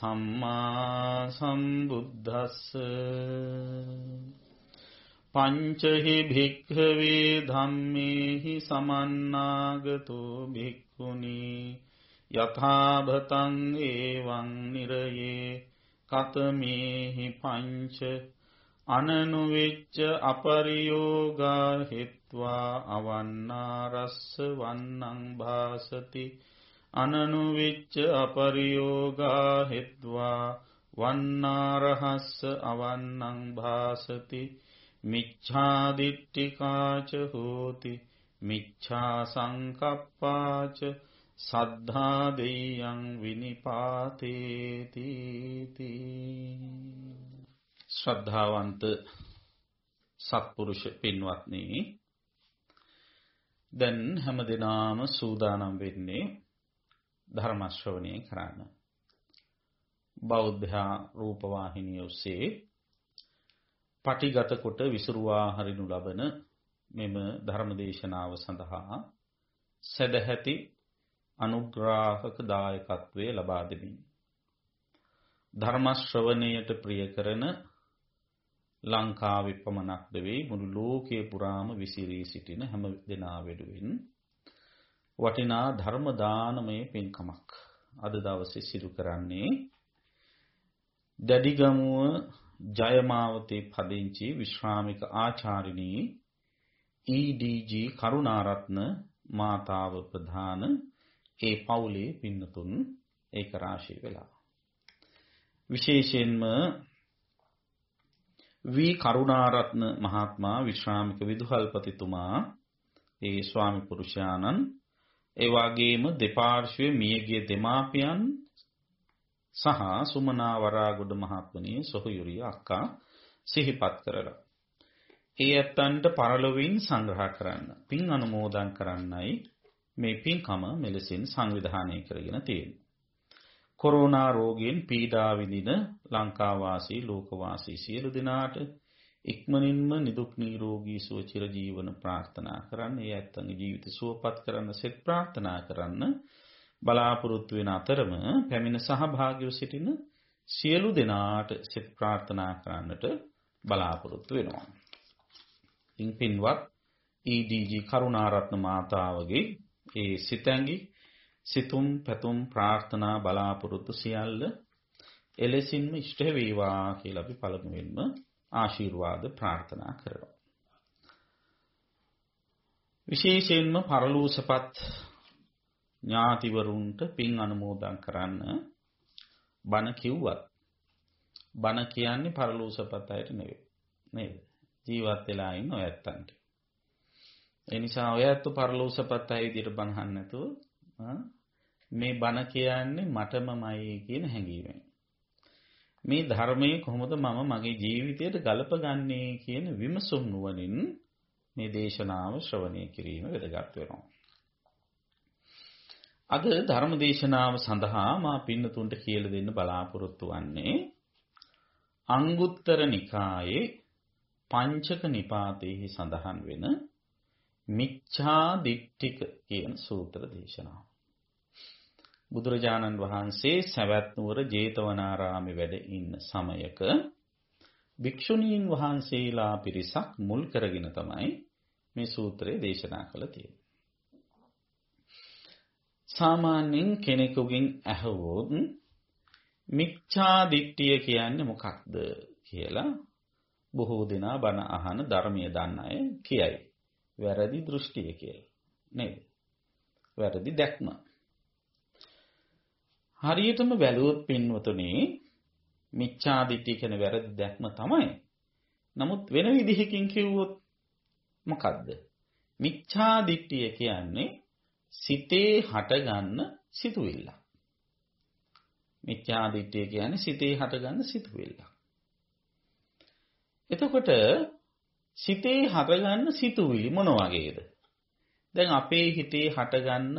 සම්මා සම්බුද්දස්ස පංචහි භික්ඛවේ ධම්මේහි සමන්නාගතෝ භික්ඛුනි යථාභතං ඒවං නිරයේ කතමේහි පංච අනනුවෙච්ච අපරියෝගා හෙත්වා අවන්නාරස්ස වන්නං භාසති අනනුවිච්ච අපරියෝගා හෙත්වා වන්නාරහස්ස අවන්නං භාසති මිච්ඡාදිට්ඨිකාච හෝති මිච්ඡා සංකප්පාච සද්ධා දෙයයන් විනිපාතේති ශ්‍රද්ධාවන්ත සත්පුරුෂ පින්වත්නි දැන් හැමදෙනාම සූදානම් වෙන්නේ ධර්ම ශ්‍රවණය කරන්න. බෞද්ධ රූපවාහිනිය ඔස්සේ පටිගත කොට විසුරුවා හරිනු ලබන මෙම ධර්ම දේශනාව සඳහා සදැහැති අනුග්‍රාහක දායකත්වයේ ලබා දෙමින් ධර්ම ශ්‍රවණයට ප්‍රිය කරන ලංකාවේ පමණක් නෙවෙයි මුළු ලෝකයේ පුරාම විසිරී සිටින හැම දෙනා වෙනුවෙන් වටිනා ධර්ම දානමය පින්කමක්. අද දවසේ සිදු කරන්නේ දැඩිගමුව ජයමාවතේ පදිංචි විශ්‍රාමික ආචාර්යනී EDG කරුණාරත්න මාතාව ප්‍රධාන ඒ පවුලේ පින්නතුන් ඒක රාශී වෙලා. විශේෂයෙන්ම වී කරුණාරත්න මහත්මයා විශ්‍රාමික විදුහල්පතිතුමා ඒ ස්වාමි පුරුෂයාණන් ඒ වගේම දෙපාර්ශ්වයේ මියගිය දෙමාපියන් සහ සුමනා වරාගොඩ මහත්මනිය සොහොයුරිය අක්කා සිහිපත් කරලා ඒ ඇත්තන්ට පරලොවින් සංග්‍රහ කරන්න පින් අනුමෝදන් කරන්නයි මේ පින්කම මෙලෙසින් සංවිධානය කරගෙන තියෙන්නේ. කොරෝනා රෝගයෙන් පීඩා විඳින ලංකාවාසී ලෝකවාසී සියලු දෙනාට ඉක්මනින්ම නිදුක් නිරෝගී සුව චිර ජීවන ප්‍රාර්ථනා කරන්න. ඒ ඇත්තන්ගේ ජීවිත සුවපත් කරන්න සෙත් ප්‍රාර්ථනා කරන්න බලාපොරොත්තු වෙන අතරම පැමිණ සහභාගීව සිටින සියලු දෙනාට සෙත් ප්‍රාර්ථනා කරන්නට බලාපොරොත්තු වෙනවා. ඉන් පින්වත් EDG කරුණාරත්න මාතාවගේ ඒ සිතැඟි සිතුම් පැතුම් ප්‍රාර්ථනා බලාපොරොත්තු සියල්ල එලෙසින්ම ඉෂ්ට වේවා කියලා අපි පළමුවෙන්ම ආශිර්වාද ප්‍රාර්ථනා කරනවා. විශේෂයෙන්ම පරලෝසපත් ඥාතිවරුන්ට පින් අනුමෝදන් කරන්න බණ කිව්වත් බණ කියන්නේ පරලෝසපත් අයට නෙවෙයි. නේද? ජීවත් වෙලා ඉන්න ඔය ඇත්තන්ට. ඒ නිසා ඔය ඇත්ත පරලෝසපත් අය විදිහට බණ අහන්න නැතුව මේ බණ කියන්නේ මටමමයි කියන හැඟීමෙන්. මේ ධර්මයේ කොහොමද මම මගේ ජීවිතයට ගලපගන්නේ කියන විමසුම් නුවණින් මේ දේශනාව ශ්‍රවණය කිරීම වැදගත් වෙනවා. අද ධර්ම දේශනාව සඳහා මා පින්නතුන්ට කියලා දෙන්න බලාපොරොත්තු වෙන්නේ අංගුත්තර නිකායේ පංචක නිපාතයේ සඳහන් වෙන මිච්ඡා දිට්ඨික කියන සූත්‍ර දේශනාව. බුදුරජාණන් වහන්සේ සවැත් නුවර ජේතවනාරාමේ වැඩ ඉන්න සමයක භික්ෂුණීන් වහන්සේලා පිරිසක් මුල් කරගෙන තමයි මේ සූත්‍රය දේශනා කළ තියෙන්නේ. සාමාන්‍යයෙන් කෙනෙකුගෙන් ඇහුවොත් මිච්ඡා දිට්ඨිය කියන්නේ මොකක්ද කියලා බොහෝ දෙනා බණ අහන ධර්මයේ දන්න අය කියයි. වැරදි දෘෂ්ටිය කියලා. නේද? වැරදි දැක්ම. හරියටම බැලුවොත් පින්වතුනි මිච්ඡා දිට්ඨිය කියන වැරදි දැක්ම තමයි. නමුත් වෙන විදිහකින් කිව්වොත් මොකද්ද? මිච්ඡා දිට්ඨිය කියන්නේ සිතේ හටගන්න සිතුවිල්ල. මිච්ඡා දිට්ඨිය කියන්නේ සිතේ හටගන්න සිතුවිල්ල. එතකොට සිතේ හටගන්න සිතුවිලි මොන වගේද? දැන් අපේ හිතේ හටගන්න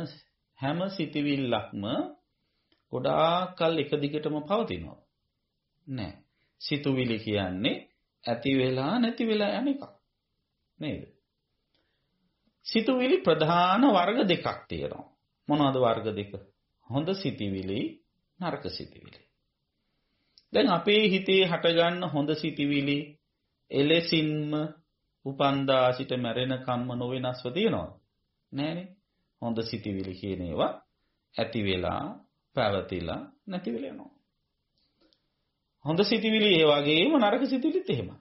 හැම සිතුවිල්ලක්ම ගොඩාක් කල් එක දිගටම පවතිනවා. නෑ. සිතුවිලි කියන්නේ ඇති වෙලා නැති වෙලා යන එකක්. නේද? සිතුවිලි ප්‍රධාන වර්ග දෙකක් තියෙනවා. මොනවද වර්ග දෙක? හොඳ සිතුවිලි, නරක සිතුවිලි. දැන් අපේ හිතේ හටගන්න හොඳ සිතුවිලි එලෙසින්ම උපන්දා සිට මැරෙන කම්ම නොවෙනස්ව තියෙනවද? නෑනේ. හොඳ සිතුවිලි කියන ඒවා ඇති වෙලා පැවතිලා නැති වෙලා යනවා. හොඳ සිතුවිලි ඒ වගේම නරක සිතුවිලිත් එහෙමයි.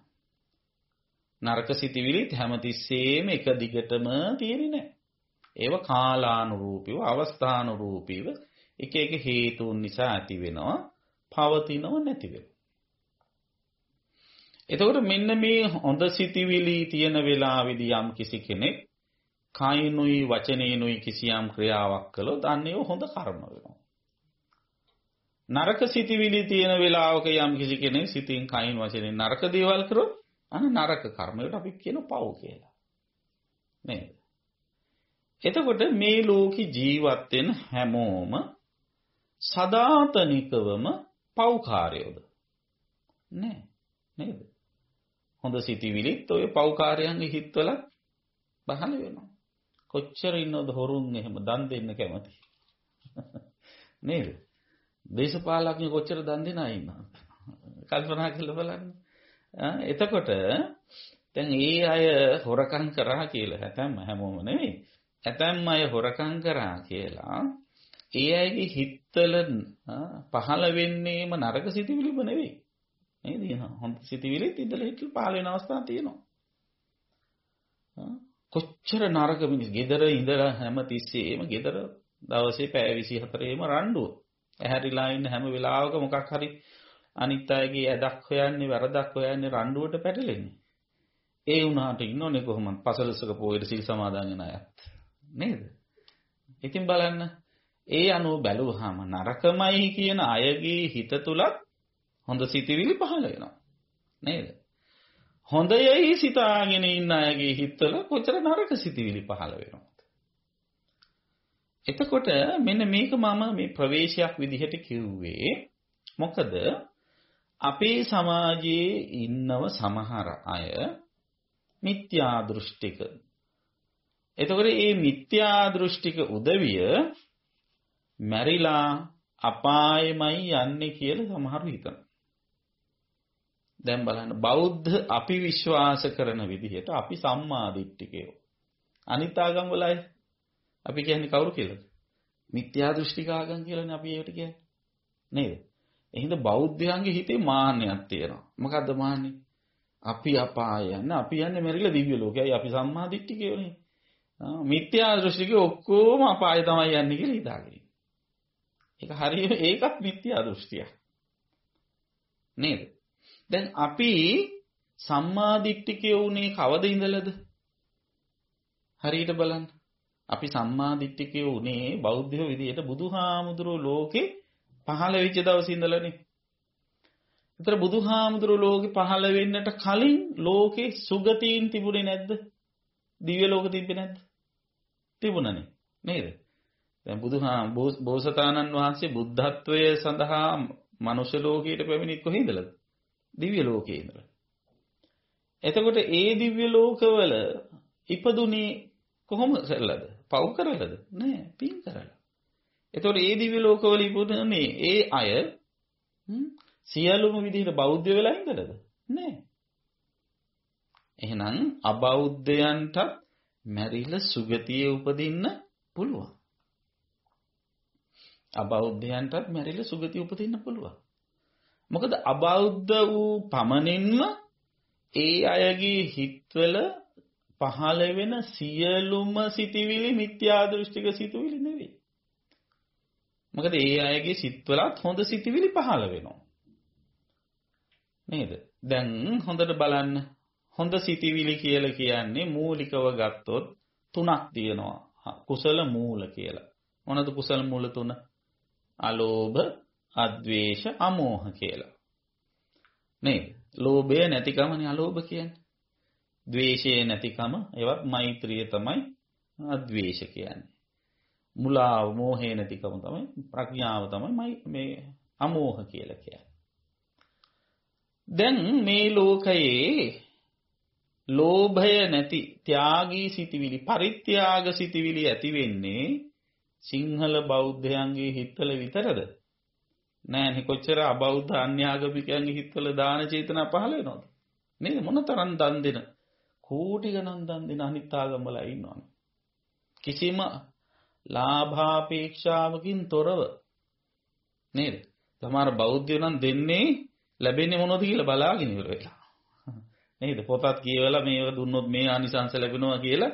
නරක සිතුවිලිත් හැමතිස්සෙම එක දිගටම තියෙන්නේ නැහැ. ඒව කාලානුරූපීව අවස්ථානුරූපීව එක එක හේතුන් නිසා ඇති වෙනවා, පවතිනව නැති වෙනවා. එතකොට මෙන්න මේ හොඳ සිතුවිලි තියෙන වෙලාවේදී යම් කිසි කෙනෙක් කයිනුයි වචනේනුයි කිසියම් ක්‍රියාවක් කළොත් අන්නේ හොඳ කර්ම වෙනවා. නරක සිතුවිලි තියෙන වෙලාවක යම් කිසි කෙනෙක් සිතින් කයින් වචනෙන් නරක දේවල් කරොත් අන නරක කර්මයට අපි කියන පව් කියලා. නේද? එතකොට මේ ලෝකේ ජීවත් වෙන හැමෝම සදාතනිකවම පව්කාරයෝද? නෑ. නේද? හොඳ සිතිවිලිත් ඔය පව්කාරයන්ගේ හිත්වල පහළ වෙනවා. කොච්චර ඉන්නවද හොරුන් එහෙම දන් දෙන්න කැමති. නේද? දේශපාලඥයෝ කොච්චර දන් දෙනා ඉන්නවද? කල්පනා කරලා බලන්න. එතකොට දැන් ඒ අය හොරකම් කරා කියලා හැතැම්ම හැමෝම නෙවෙයි. ඇතැම් අය හොරකම් කරා කියලා ඒ අයගේ හිතවල පහළ වෙන්නේම නරක සිතුවිලිම නෙවෙයි. නේද? හොඳ සිතුවිලිත් ඉඳලා හිටලා පහළ වෙන අවස්ථා තියෙනවා. කොච්චර නරක මිනිස් ගෙදර ඉඳලා හැම තිස්සෙම ගෙදර දවසේ පැය 24ෙම රණ්ඩුව. ඇහැරිලා ඉන්න හැම වෙලාවක මොකක් හරි අනිත් අයගේ ඇදක් හොයන්නේ වැරදක් හොයන්නේ රණ්ඩුවට පැටලෙන්නේ. ඒ වුණාට ඉන්නෝනේ කොහොමද පසලසක පොයේ සිල් සමාදන් වෙන අයත්. නේද? ඉතින් බලන්න ඒ අනුව බැලුවාම නරකමයි කියන අයගේ හිත තුලත් හොඳ සිතිවිලි පහළ වෙනවා. නේද? හොඳයයි සිතාගෙන ඉන්න අයගේ හිතවල කොච්චර නරක සිතිවිලි පහළ වෙනවද? එතකොට මෙන්න මේක මම මේ ප්‍රවේශයක් විදිහට කිව්වේ මොකද අපේ සමාජයේ ඉන්නව සමහර අය මිත්‍යා දෘෂ්ටික. එතකොට මේ මිත්‍යා දෘෂ්ටික උදවිය මැරිලා අපායමයි යන්නේ කියලා සමහරු හිතනවා. දැන් බලන්න බෞද්ධ අපි විශ්වාස කරන විදිහට අපි සම්මාදිට්ඨිකයෝ. අනිත් ආගම් වල අය අපි කියන්නේ කවුරු කියලාද? මිත්‍යා දෘෂ්ටික ආගම් කියලානේ අපි ඒකට කියන්නේ. නේද? එහෙනම් බෞද්ධයන්ගේ හිතේ මාන්නයක් තියෙනවා. මොකද්ද මාන්නේ? අපි අපාය යන අපි යන්නේ මෙරිලා දිව්‍ය ලෝකයයි අපි සම්මාදිට්ඨිකයෝනේ. මිත්‍යා දෘෂ්ටිකේ ඔක්කොම අපාය තමයි යන්නේ කියලා හිතාගෙන. ඒක හරියට ඒකත් මිත්‍යා දෘෂ්ටියක්. නේද? දැන් අපි සම්මාදිට්ඨිකයෝ උනේ කවද ඉඳලාද? හරියට බලන්න. අපි සම්මාදිට්ඨිකයෝ උනේ බෞද්ධයෝ විදිහට බුදුහාමුදුරුවෝ ලෝකේ පහළ වෙච්ච දවසේ ඉඳලානේ. ඒතර බුදුහාමුදුරුවෝ ලෝකේ පහළ වෙන්නට කලින් ලෝකේ සුගතීන් තිබුණේ නැද්ද? දිව්‍ය ලෝක තිබ්බේ නැද්ද? තිබුණනේ. නේද? දැන් බුදුහා බෝසතාණන් වහන්සේ බුද්ධත්වයේ සඳහා මනුෂ්‍ය ලෝකයට පැමිණිත් කොහේ ඉඳලාද? දිව්‍ය ලෝකයේ ඉඳලා. එතකොට ඒ දිව්‍ය ලෝකවල ඉපදුනේ කොහොම කරලාද? පව් කරලාද? නෑ, පින් කරලා. එතකොට ඒ දිව්‍ය ලෝකවල ඉපදුනේ ඒ අය සියලුම විදිහට බෞද්ධ වෙලා ඉඳලාද? නෑ. එහෙනම් අබෞද්ධයන්ට මැරිලා සුගතියේ උපදින්න පුළුවන්. අබෞද්ධයන්ටත් මැරිලා සුගතිය උපදින්න පුළුවන්. මොකද අබෞද්ධ වූ පමණින්ම ඒ අයගේ හිත්වල පහළ වෙන සියලුම සිටිවිලි මිත්‍යා දෘෂ්ටික සිතුවිලි නෙවෙයි. මොකද ඒ අයගේ සිත්වලත් හොඳ සිටිවිලි පහළ වෙනවා. නේද? දැන් හොඳට බලන්න හොඳ සිටිවිලි කියලා කියන්නේ මූලිකව ගත්තොත් තුනක් තියෙනවා. කුසල මූල කියලා. මොනවද කුසල මූල තුන? අලෝභ, අද්වේෂ, අමෝහ කියලා. නේද? ලෝභය නැතිකමනේ අලෝභ කියන්නේ. ද්වේෂය නැතිකම ඒවත් මෛත්‍රිය තමයි අද්වේෂ කියන්නේ. මුලාව මෝහය නැතිකම තමයි ප්‍රඥාව තමයි මේ අමෝහ කියලා කියන්නේ. දැන් මේ ලෝකයේ ලෝභය නැති ත්‍යාගී සිටිවිලි පරිත්‍යාග සිටිවිලි ඇති වෙන්නේ සිංහල බෞද්ධයන්ගේ හිත්වල විතරද? නෑනේ කොච්චර අබෞද්ධ අන්‍යාගමිකයන්ගේ හිත්වල දාන චේතනා පහළ වෙනවද? නේද මොනතරම් දන් දෙන කෝටි ගණන් දන් දෙන අනිත් ආගම්වල ඉන්නවනේ. කිසිම ලාභාපේක්ෂාවකින් තොරව නේද? සමහර බෞද්ධයෝ නම් දෙන්නේ ලැබෙන්නේ මොනවද කියලා බලාගෙන ඉවර වෙලා. නේද? පොතත් කියවලා මේව දුන්නොත් මේ ආනිසංස ලැබෙනවා කියලා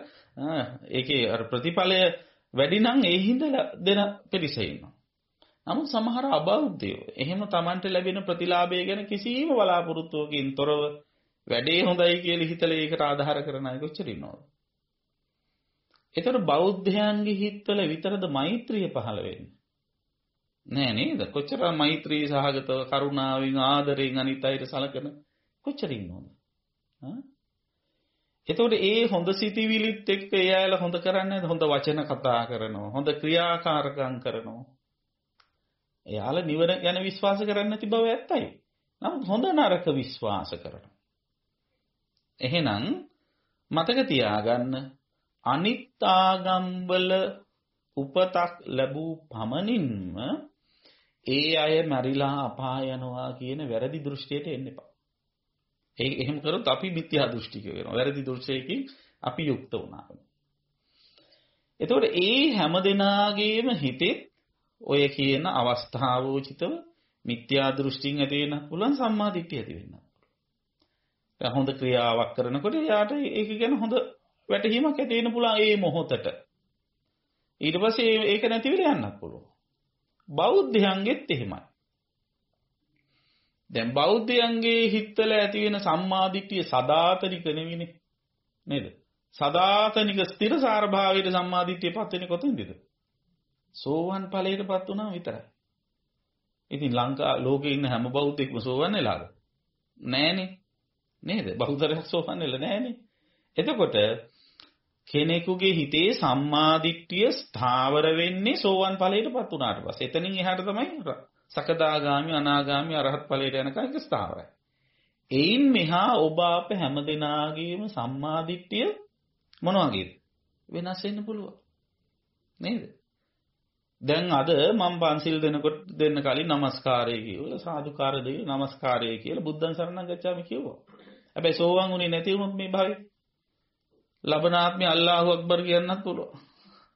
ඒකේ අර ප්‍රතිඵලය වැඩි නම් ඒ හින්දා දෙන පිරිස ඉන්නවා. නමුත් සමහර අබෞද්ධයෝ එහෙම Tamanට ලැබෙන ප්‍රතිලාභය ගැන කිසිම බලාපොරොත්තුවකින් තොරව වැඩේ හොඳයි කියලා හිතලා ඒකට ආධාර කරන අය කොච්චර ඉන්නවද? ඒතර බෞද්ධයන්ගේ හිත්වල විතරද මෛත්‍රිය පහළ වෙන්නේ? නෑ නේද? කොච්චර මෛත්‍රී සහගතව කරුණාවෙන් ආදරෙන් අනිත් අයට සලකන කොච්චර ඉන්නවද? එතකොට ඒ හොඳ සිතිවිලිත් එක්ක එයාලා හොඳ කරන්නේ හොඳ වචන කතා කරනවා හොඳ ක්‍රියාකාරකම් කරනවා එයාලා නිවන ගැන විශ්වාස කරන්නේ නැති බව ඇත්තයි නමුත් හොඳ නරක විශ්වාස කරනවා එහෙනම් මතක තියාගන්න අනිත් ආගම්වල උපතක් ලැබූ පමණින්ම ඒ අය මැරිලා අපාය යනවා කියන වැරදි දෘෂ්ටියට එන්න එපා. ඒ එහෙම කරොත් අපි මිත්‍යා දෘෂ්ටික වෙනවා. වැරදි දෘෂ්ටියකින් අපි යුක්ත වුණා. එතකොට ඒ හැම දෙනාගේම හිතේ ඔය කියන අවස්ථාවෝචිතව මිත්‍යා දෘෂ්ටියෙන් ඇති වෙන්න පුළුවන් සම්මා දිට්ඨිය ඇති වෙන්න. දැන් හොඳ ක්‍රියාවක් කරනකොට එයාට ඒක ගැන හොඳ වැටහීමක් ඇති වෙන්න පුළුවන් ඒ මොහොතට. ඊට පස්සේ ඒක නැති වෙලා යන්නත් පුළුවන්. බෞද්ධයන්ගෙත් එහෙමයි. දැන් බෞද්ධයන්ගේ හිත්වල ඇති වෙන සම්මාදිට්ඨිය සදාතනික නෙවෙයිනේ. නේද? සදාතනික ස්ථිරසාර භාවයට සම්මාදිට්ඨිය පත් වෙන්නේ කොතෙන්ද? සෝවන් ඵලයටපත් වුණා විතරයි. ඉතින් ලංකා ලෝකේ ඉන්න හැම බෞද්ධෙක්ම සෝවන් වෙලාද? නෑනේ. නේද? බහුතරයක් සෝවන් වෙලා නැහනේ. එතකොට කෙනෙකුගේ හිතේ සම්මාදිට්ඨිය ස්ථාවර වෙන්නේ සෝවන් ඵලයටපත් උනාට පස්සේ. එතනින් එහාට තමයි සකදාගාමි අනාගාමි අරහත් ඵලයට යනකම් ඒක ස්ථාවරයි. එයින් මෙහා ඔබ අප හැම දෙනාගේම සම්මාදිට්ඨිය මොන වගේද? වෙනස් වෙන්න පුළුවන්. නේද? දැන් අද මම පන්සිල් දෙනකොට දෙන්න කලින් নমස්කාරය කියලා සාදුකාර දෙවි নমස්කාරය කියලා බුද්ධං සරණං ගච්ඡාමි කිව්වා. හැබැයි සෝවන් උනේ නැති වුණොත් මේ භාවේ ලබනාත්මේ අල්ලාහු අක්බර් කියන්නත් පුළුවන්.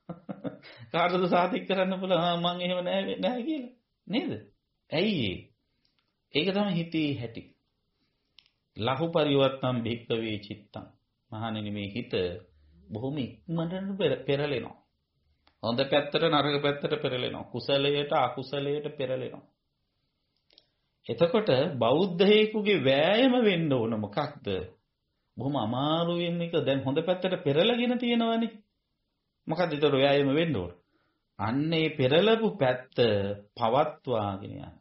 කාටද සාතික් කරන්න පුළුවන් මම එහෙම නැහැ නැහැ කියලා. නේද? ඇයි ඒක තමයි හිතේ හැටි. ලහු පරිවර්තම් භික්කවේ චිත්තං. මහණෙනි මේ හිත බොහොම ඉක්මනට පෙරලෙනවා. හොඳ පැත්තට නරක පැත්තට පෙරලෙනවා. කුසලයට අකුසලයට පෙරලෙනවා. එතකොට බෞද්ධයෙකුගේ වෑයම වෙන්න ඕන මොකක්ද? බොහොම අමාරුවෙන් එක දැන් හොඳ පැත්තට පෙරලගෙන තියෙනවනේ. මොකද්ද ඒතර වෑයම වෙන්න ඕන? අන්නේ පෙරලපු පැත්ත පවත්වාගෙන යන්න.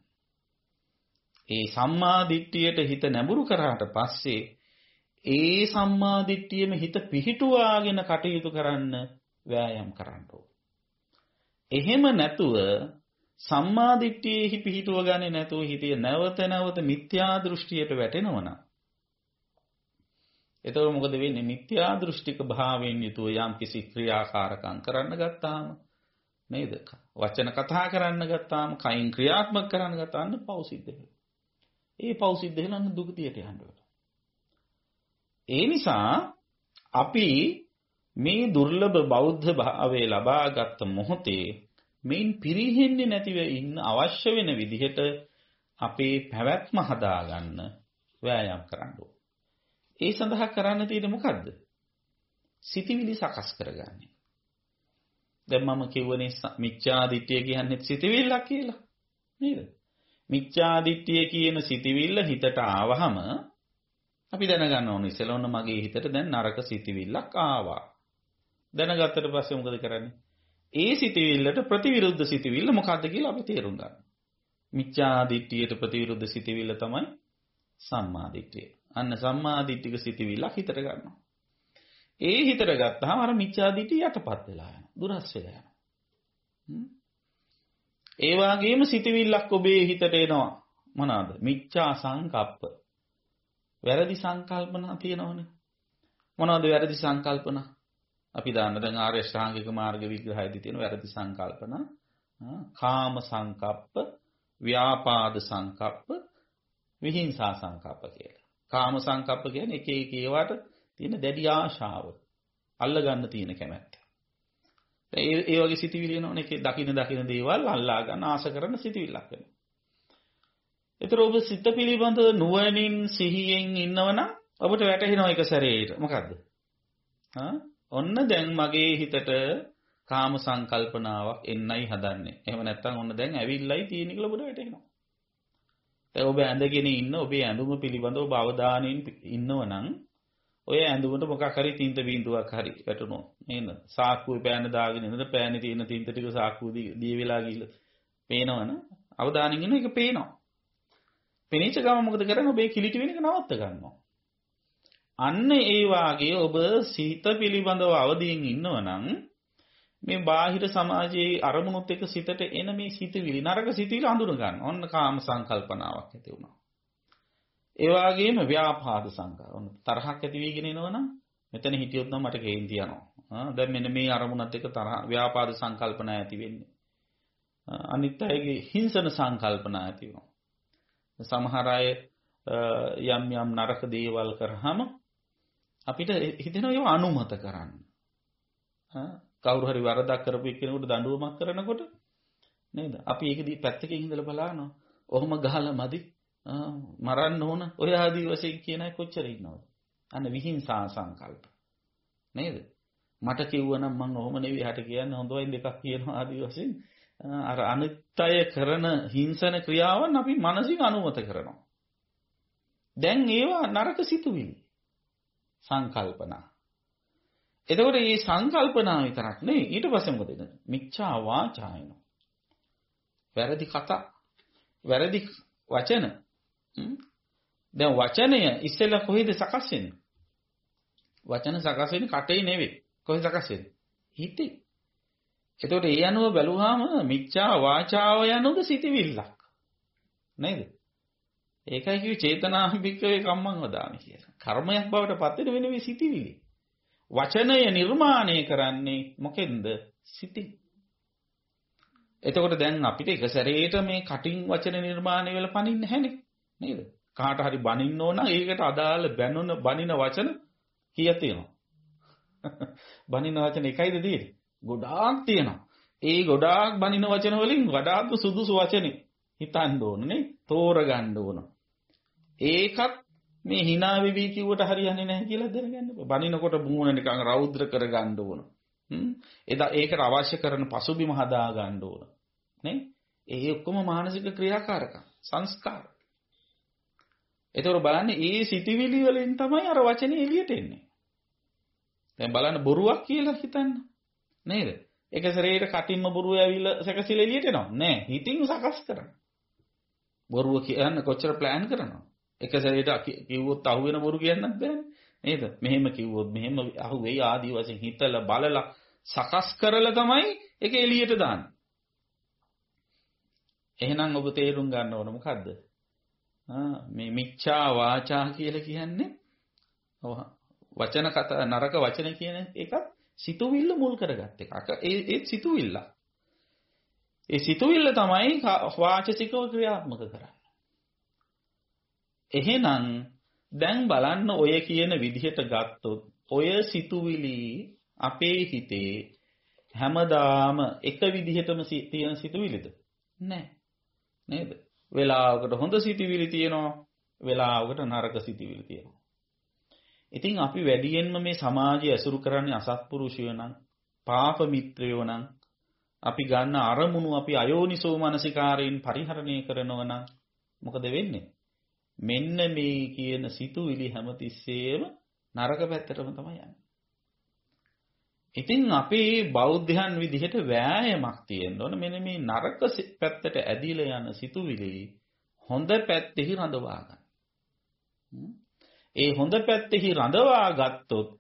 ඒ සම්මා දිට්ඨියට හිත නැඹුරු කරාට පස්සේ ඒ සම්මා දිට්ඨියෙම හිත පිහිටුවාගෙන කටයුතු කරන්න වෑයම් කරන්න එහෙම නැතුව සම්මා දිට්ඨියෙහි පිහිටුව ගන්නේ නැතුව හිතේ නැවත නැවත මිත්‍යා දෘෂ්ටියට වැටෙනවනම් එතකොට මොකද වෙන්නේ මිත්‍යා දෘෂ්ටික භාවයෙන් යුතුව යම් කිසි ක්‍රියාකාරකම් කරන්න ගත්තාම නේද? වචන කතා කරන්න ගත්තාම කයින් ක්‍රියාත්මක කරන්න ගත්තාම පව් සිද්ධ වෙනවා. ඒ පව් සිද්ධ වෙනනම් දුගතියට යන්න වෙනවා. ඒ නිසා අපි මේ දුර්ලභ බෞද්ධ භාවයේ ලබාගත් මොහොතේ මේන් පිරිහෙන්නේ නැතිව ඉන්න අවශ්‍ය වෙන විදිහට අපේ පැවැත්ම හදාගන්න වෑයම් කරන්න ඕන. ඒ සඳහා කරන්න තියෙන්නේ මොකද්ද? සිතවිලි සකස් කරගන්නේ. දැන් මම කියවනේ මිච්ඡා දිට්ඨිය කියන්නේ සිතවිල්ලක් කියලා. නේද? මිච්ඡා දිට්ඨිය කියන සිතවිල්ල හිතට ආවහම අපි දැනගන්න ඕනේ ඉස්සෙල්ලා ඔන්න මගේ හිතට දැන් නරක සිතවිල්ලක් ආවා. දැනගත්තට පස්සේ මොකද කරන්නේ? ඒ සිතවිල්ලට ප්‍රතිවිරුද්ධ සිතවිල්ල මොකද්ද කියලා අපි තේරුම් ගන්න. මිච්ඡා දිට්ඨියට ප්‍රතිවිරුද්ධ සිතවිල්ල තමයි සම්මා දිට්ඨිය. අන්න සම්මා දිට්ඨික සිතවිල්ලක් හිතට ගන්නවා. ඒ හිතට ගත්තාම අර මිච්ඡා දිට්ඨිය යටපත් වෙලා යනවා. දුරස් වෙලා යනවා. ඒ වගේම සිතවිල්ලක් ඔබේ හිතට එනවා. මොනවාද? මිච්ඡා සංකප්ප. වැරදි සංකල්පනා තියෙනවනේ. මොනවද වැරදි සංකල්පනා? අපි දන්න දැන් ආර්ය ශ්‍රාංගික මාර්ග විග්‍රහයේදී තියෙන වැරදි සංකල්පනා කාම සංකප්ප, ව්‍යාපාද සංකප්ප, විහිංසා සංකප්ප කියලා. කාම සංකප්ප කියන්නේ එක එක ඒවාට තියෙන දැඩි ආශාව. අල්ල ගන්න තියෙන කැමැත්ත. ඒ ඒ වගේ සිතිවිලි එනවනේ ඒකේ දකින්න දකින්න දේවල් අල්ලා ගන්න ආස කරන සිතිවිල්ලක් වෙනවා. ඒතර ඔබ සිත පිළිබඳ නුවණින් සිහියෙන් ඉන්නවනම් ඔබට වැටහෙනවා එක සැරේට. මොකද්ද? ආ ඔන්න දැන් මගේ හිතට කාම සංකල්පනාවක් එන්නයි හදන්නේ. එහෙම නැත්නම් ඔන්න දැන් ඇවිල්ලයි තියෙන කියලා ඔබට වැටහෙනවා. දැන් ඔබ ඇඳගෙන ඉන්න ඔබේ ඇඳුම පිළිබඳව ඔබ අවධානයෙන් ඉන්නවනම් ඔය ඇඳුමට මොකක් හරි තින්ත බින්දුවක් හරි වැටුණොත් නේද? සාක්කුවේ පෑන දාගෙන ඉන්නද පෑනේ තියෙන තින්ත ටික සාක්කුවේ දී වෙලා ගිහලා පේනවන අවධානයෙන් ඉන්න එක පේනවා. පෙනීච්ච ගම මොකද කරන්නේ? ඔබේ කිලිටි වෙන එක නවත්ත ගන්නවා. අන්න ඒ වාගේ ඔබ සිත පිළිබඳව අවදීන් ඉන්නවනම් මේ බාහිර සමාජයේ අරමුණුත් එක්ක සිතට එන මේ සිතවිලි නරක සිතවිලි අඳුන ගන්න. ඔන්න කාම සංකල්පනාවක් ඇති වුණා. ඒ වගේම ව්‍යාපාද සංකල්ප. ඔන්න තරහක් ඇති වෙගෙන එනවනම් මෙතන හිටියොත් නම් මට කේන්ති යනවා. ආ දැන් මෙන්න මේ අරමුණත් එක්ක තරහ ව්‍යාපාද සංකල්පනා ඇති වෙන්නේ. අනිත් අයගේ හිංසන සංකල්පනා ඇති වෙනවා. සමහර අය යම් යම් නරක දේවල් කරාම අපිට හිතෙනවා ඒව අනුමත කරන්න. කවුරු හරි වරදක් කරපු එක්කෙනෙකුට දඬුවමක් කරනකොට නේද? අපි ඒකදී පැත්තකින් ඉඳලා බලනවා. ඔහොම ගහලා මදි. මරන්න ඕන. ඔය ආදී වශයෙන් කියන අය කොච්චර ඉන්නවද? අන්න විහිංසා සංකල්ප. නේද? මට කිව්වනම් මම ඔහොම නෙවෙයි හට කියන්නේ හොඳයි දෙකක් කියනවා ආදී වශයෙන් අර අනිත්‍ය කරන හිංසන ක්‍රියාවන් අපි මනසින් අනුමත කරනවා. දැන් ඒවා නරක සිතුවිලි. සංකල්පනා. එතකොට මේ සංකල්පනා විතරක් නෙවෙයි ඊට පස්සේ මොකද වෙන්නේ? මිච්ඡා වාචායන. වැරදි කතා, වැරදි වචන. දැන් වචනය ඉස්සෙල්ලා කොහෙද සකස් වෙන්නේ? වචන සකස් වෙන්නේ කටේ නෙවෙයි. කොහෙද සකස් වෙන්නේ? හිතේ. එතකොට ඒ අනුව බැලුවාම මිච්ඡා වාචාව යනොද සිතවිල්ලක්. නේද? ඒකයි කිව්වේ චේතනාම්බිකවේ කම්මං වදාමි කියලා. කර්මයක් බවට පත් වෙන වෙන මේ සිටිවිලි. වචනය නිර්මාණය කරන්නේ මොකෙන්ද? සිතින්. එතකොට දැන් අපිට එක සැරේට මේ කටින් වචන නිර්මාණය වෙලා පනින්න හැනේ. නේද? කාට හරි බනින්න ඕන ඒකට අදාළ බැනුන බනින වචන කීයක් තියෙනවා? බනින වචන එකයිද තියෙන්නේ? ගොඩාක් තියෙනවා. ඒ ගොඩාක් බනින වචන වලින් වඩාත්ම සුදුසු වචනේ හිතන්න ඕනේ තෝරගන්න ඕන. ඒකත් මේ hina වෙවි කිව්වට හරියන්නේ නැහැ කියලා දැනගන්න. බනිනකොට මූණ නිකන් රෞද්‍ර කරගන්න ඕන. එදා ඒකට අවශ්‍ය කරන පසුබිම හදා ගන්න ඕන. නේ? ඒ ඔක්කොම මානසික ක්‍රියාකාරකම් සංස්කාර. ඒතකොට බලන්න ඒ සිටිවිලි වලින් තමයි අර වචනේ එළියට එන්නේ. දැන් බලන්න බොරුවක් කියලා හිතන්න. නේද? එක සැරේට කටින්ම බොරුව ඇවිල්ලා සැකසීලා එළියට එනවා. නෑ. හිතින් සකස් කරනවා. බොරුව කියන්න කොච්චර ප්ලෑන් කරනවා. එක සැරේට කිව්වොත් අහු වෙන බොරු කියන්නත් බෑනේ. නේද? මෙහෙම කිව්වොත් මෙහෙම අහු වෙයි ආදී වශයෙන් හිතලා බලලා සකස් කරලා තමයි ඒක එළියට දාන්නේ. එහෙනම් ඔබ තේරුම් ගන්න ඕන මොකද්ද? මේ මිච්ඡා වාචා කියලා කියන්නේ වචන කතා නරක වචන කියන එකත් සිතුවිල්ල මුල් කරගත් එකක්. ඒ ඒ සිතුවිල්ල. ඒ සිතුවිල්ල තමයි වාචසිකව ක්‍රියාත්මක කරන්නේ. එහෙනම් දැන් බලන්න ඔය කියන විදිහට ගත්තොත් ඔය සිතුවිලි අපේ හිතේ හැමදාම එක විදිහටම තියෙන සිතුවිලිද? නැහැ. නේද? වෙලාවකට හොඳ සිතිවිලි තියෙනවා වෙලාවකට නරක සිතිවිලි තියෙනවා. ඉතින් අපි වැඩියෙන්ම මේ සමාජය ඇසුරු කරන්නේ අසත්පුරුෂයෝ නම් පාප මිත්‍රයෝ නම් අපි ගන්න අරමුණු අපි අයෝනිසෝ මනසිකාරයෙන් පරිහරණය කරනවා නම් මොකද වෙන්නේ? මෙන්න මේ කියන සිතුවිලි හැමතිස්සෙම නරක පැත්තටම තමයි යන්නේ. ඉතින් අපේ බෞද්ධයන් විදිහට වෑයමක් තියෙන්න ඕන මෙන්න මේ නරක පැත්තට ඇදිලා යන සිතුවිලි හොඳ පැත්තෙහි රඳවා ගන්න. ඒ හොඳ පැත්තෙහි රඳවා ගත්තොත්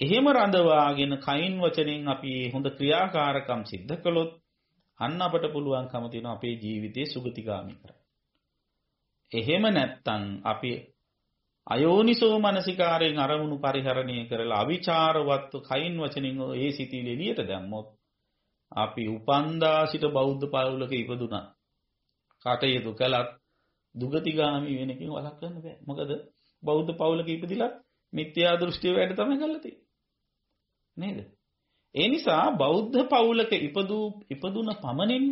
එහෙම රඳවාගෙන කයින් වචනෙන් අපි හොඳ ක්‍රියාකාරකම් සිද්ධ කළොත් අන්න අපට පුළුවන්කම තියෙනවා අපේ ජීවිතේ සුගතිගාමී කරන්න. එහෙම නැත්තම් අපි අයෝනිසෝ මනසිකාරයෙන් අරමුණු පරිහරණය කරලා අවිචාරවත්ව කයින් වචනින් ඒ සිතිවිලි එළියට දැම්මොත් අපි උපන්දා සිට බෞද්ධ පවුලක ඉපදුනා. කටයුතු කළත් දුගතිගාමි වෙන එකෙන් වළක්වන්න බෑ. මොකද බෞද්ධ පවුලක ඉපදිලා මිත්‍යා දෘෂ්ටිය වැඩ තමයි කරලා තියෙන්නේ. නේද? ඒ නිසා බෞද්ධ පවුලක ඉපදූ ඉපදුන පමණින්ම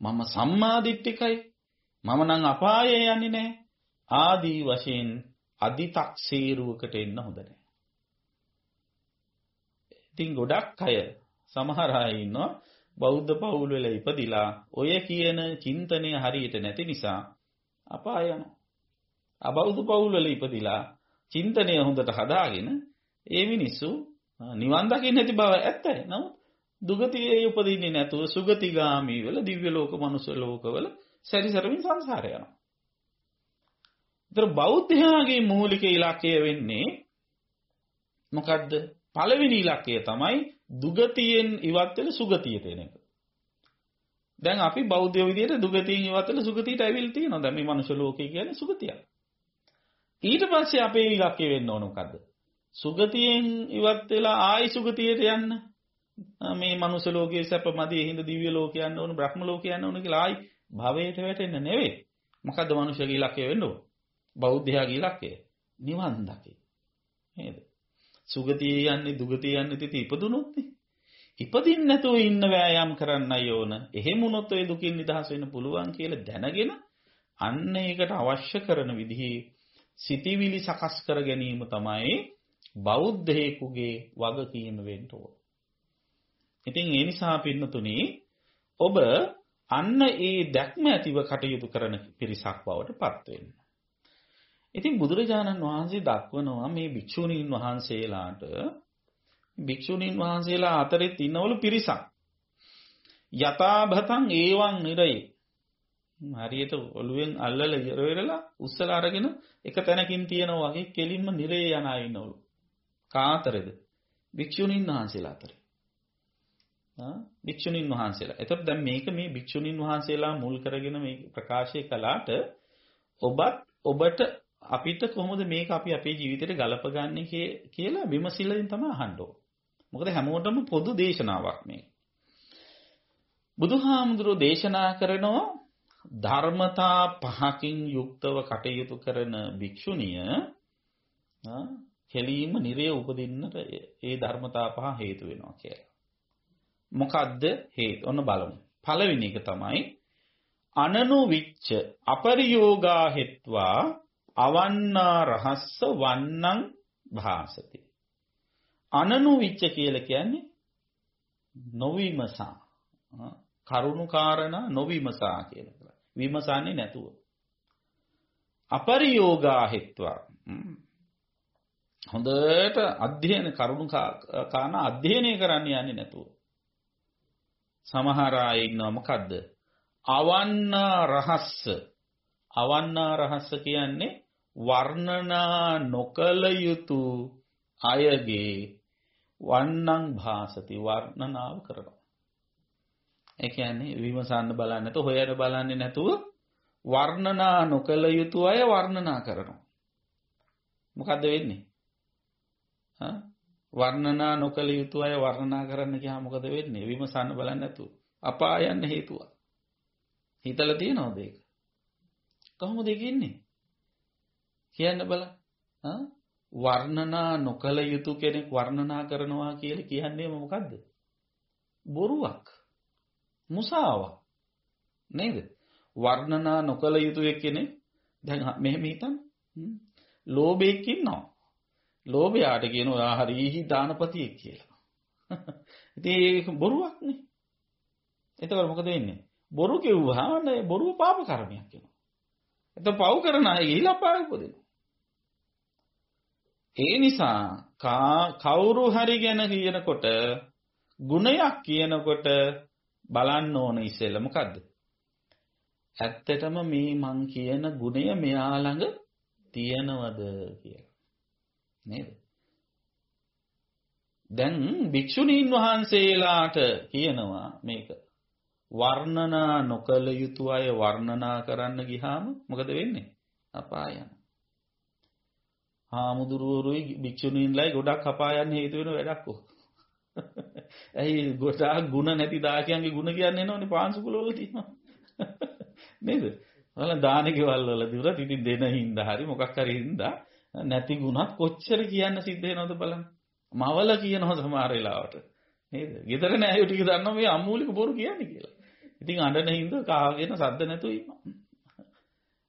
මම සම්මාදිට්ඨිකයි මම නම් අපායේ යන්නේ නැහැ ආදී වශයෙන් අදි탁සීරුවකට එන්න හොඳ නැහැ. ඉතින් ගොඩක් අය සමහර අය ඉන්නවා බෞද්ධ පවුල් වල ඉපදිලා ඔය කියන චින්තනය හරියට නැති නිසා අපාය යනවා. අබෞද්ධ පවුල් වල ඉපදිලා චින්තනය හොඳට හදාගෙන ඒ මිනිස්සු නිවන් දකින්න ඇති බව ඇත්තයි. නමුත් දුගතියේ උපදින්නේ නැතුව සුගතිගාමී වල දිව්‍ය ලෝක මනුස්ස ලෝකවල සැරිසරමින් සංසාරය යනවා. ඒතර බෞද්ධයාගේ මූලික ඉලක්කය වෙන්නේ මොකද්ද? පළවෙනි ඉලක්කය තමයි දුගතියෙන් ඉවත් වෙන සුගතියට එන එක. දැන් අපි බෞද්ධ විදියට දුගතියෙන් ඉවත් වෙන සුගතියට ඇවිල් තියෙනවා. දැන් මේ මනුෂ්‍ය ලෝකය කියන්නේ සුගතියක්. ඊට පස්සේ අපේ ඉලක්කය වෙන්න ඕන මොකද්ද? සුගතියෙන් ඉවත් වෙලා ආයි සුගතියට යන්න. මේ මනුෂ්‍ය ලෝකයේ සැප මදි හිඳ දිව්‍ය ලෝකය යන්න ඕන, බ්‍රහ්ම ලෝකය යන්න ඕන කියලා ආයි භවයට වැටෙන්න නෙවෙයි. මොකද්ද මනුෂ්‍යගේ ඉලක්කය වෙන්න ඕන? බෞද්ධයාගේ ඉලක්කය. නිවන් දකි. නේද? සුගතිය යන්නේ දුගතිය යන්නේ තිත ඉපදුනොත් නේ. ඉපදින්න නැතුව ඉන්න වෑයම් කරන්නයි ඕන. එහෙම වුණොත් ඔය දුකින් නිදහස් වෙන්න පුළුවන් කියලා දැනගෙන අන්න ඒකට අවශ්‍ය කරන විදිහේ සිටිවිලි සකස් කර ගැනීම තමයි බෞද්ධයෙකුගේ වගකීම වෙන්න ඕන. ඉතින් ඒ නිසා පින්නතුනි ඔබ අන්න ඒ දැක්ම ඇතිව කටයුතු කරන පිරිසක් බවට පත් වෙන්න. ඉතින් බුදුරජාණන් වහන්සේ දක්වනවා මේ භික්ෂුණීන් වහන්සේලාට භික්ෂුණීන් වහන්සේලා අතරේ ඉන්නවලු පිරිසක්. යථාභතං ඒවං නිරේ. හරියට ඔළුවෙන් අල්ලලා ඉර වෙරලා උස්සලා අරගෙන එක තැනකින් තියනවා වගේ කෙලින්ම නිරේ යන අය ඉන්නවලු. කාතරද? භික්ෂුණීන් වහන්සේලා අතරේ. භික්ෂුණීන් වහන්සේලා. එතකොට දැන් මේක මේ භික්ෂුණීන් වහන්සේලා මුල් කරගෙන මේ ප්‍රකාශය කළාට ඔබත් ඔබට අපිට කොහොමද මේක අපි අපේ ජීවිතේට ගලපගන්නේ කියලා විමසිල්ලෙන් තමයි අහන්න ඕන. මොකද හැමෝටම පොදු දේශනාවක් මේ. බුදුහාමුදුරෝ දේශනා කරනවා ධර්මතා පහකින් යුක්තව කටයුතු කරන භික්ෂුණිය කෙලීම නිරේ උපදින්නට ඒ ධර්මතා පහ හේතු වෙනවා කියලා. මොකද්ද හේතු? ඔන්න බලමු. පළවෙනි එක තමයි අනනු විච්ච අපරියෝගා හෙත්වා අවන්නා රහස්ස වන්නං භාසති. අනනු විච්ච කියලා කියන්නේ නොවිමසා. කරුණු කාරණා නොවිමසා කියලා. විමසන්නේ නැතුව. අපරියෝගා හෙත්වා හොඳට අධ්‍යයන කරුණු කාරණා අධ්‍යයනය කරන්න යන්නේ නැතුව. සමහර අය ඉන්නවා මොකද්ද? අවන්නා රහස්ස. අවන්නා රහස්ස කියන්නේ වර්ණනා නොකල යුතු අයගේ වන්නං භාසති වර්ණනාව කරනවා. ඒ කියන්නේ විමසන්න බලන්නේ නැතුව හොයන බලන්නේ නැතුව වර්ණනා නොකල යුතු අය වර්ණනා කරනවා. මොකද්ද වෙන්නේ? වර්ණනා නොකල යුතු අය වර්ණනා කරන්න ගියාම මොකද වෙන්නේ? විමසන්න බලන්නේ නැතුව. අපායන්න හේතුව. හිතලා තියනවද ඒක? කොහොමද ඒක ඉන්නේ? කියන්න බලන්න. වර්ණනා නොකල යුතු කෙනෙක් වර්ණනා කරනවා කියලා කියන්නේ මොකද්ද? බොරුවක්. මුසාවක්. නේද? වර්ණනා නොකළ යුතු කෙනෙක් දැන් මෙහෙම හිතන්න. ලෝභයෙක් ඉන්නවා. ලෝභයාට කියන ඔයා හරිහි දානපතියෙක් කියලා. ඉතින් ඒක බොරුවක් නේ. එතකොට මොකද වෙන්නේ? බොරු කිව්වහම බොරුව පාප කර්මයක් වෙනවා. එතකොට පව් කරන අය ගිහිලා පාර උපදිනවා. ඒ නිසා කවුරු හරි ගැන කියනකොට ගුණයක් කියනකොට බලන්න ඕන ඉස්සෙල්ල මොකද්ද? ඇත්තටම මේ මං කියන ගුණය මෙයා ළඟ තියෙනවද කියලා. නේද? දැන් භික්ෂුණීන් වහන්සේලාට කියනවා මේක වර්ණනා නොකළ යුතු අය වර්ණනා කරන්න ගියාම මොකද වෙන්නේ? අපාය යනවා. හාමුදුරුවෝරුයි භික්ෂුණීන්ලයි ගොඩක් අපාය යන්න හේතු වෙන වැඩක් ඕක. ඇයි ගොඩාක් ಗುಣ නැති දායකයන්ගේ ಗುಣ කියන්නේ නෝනේ පාංශුකුල වල තියෙනවා. නේද? වල දාන ගෙවල් වල දිවුරත් ඉතින් දෙන හින්දා හරි මොකක් හරි හින්දා නැති ගුණත් කොච්චර කියන්න සිද්ධ වෙනවද බලන්න. මවල කියනවා සමහර වෙලාවට. නේද? ගෙදර නෑයෝ ටික දන්නවා මේ අමූලික බොරු කියන්නේ කියලා. ඉතින් අඬන හින්දා කාගෙන සද්ද නැතුව ඉන්නවා.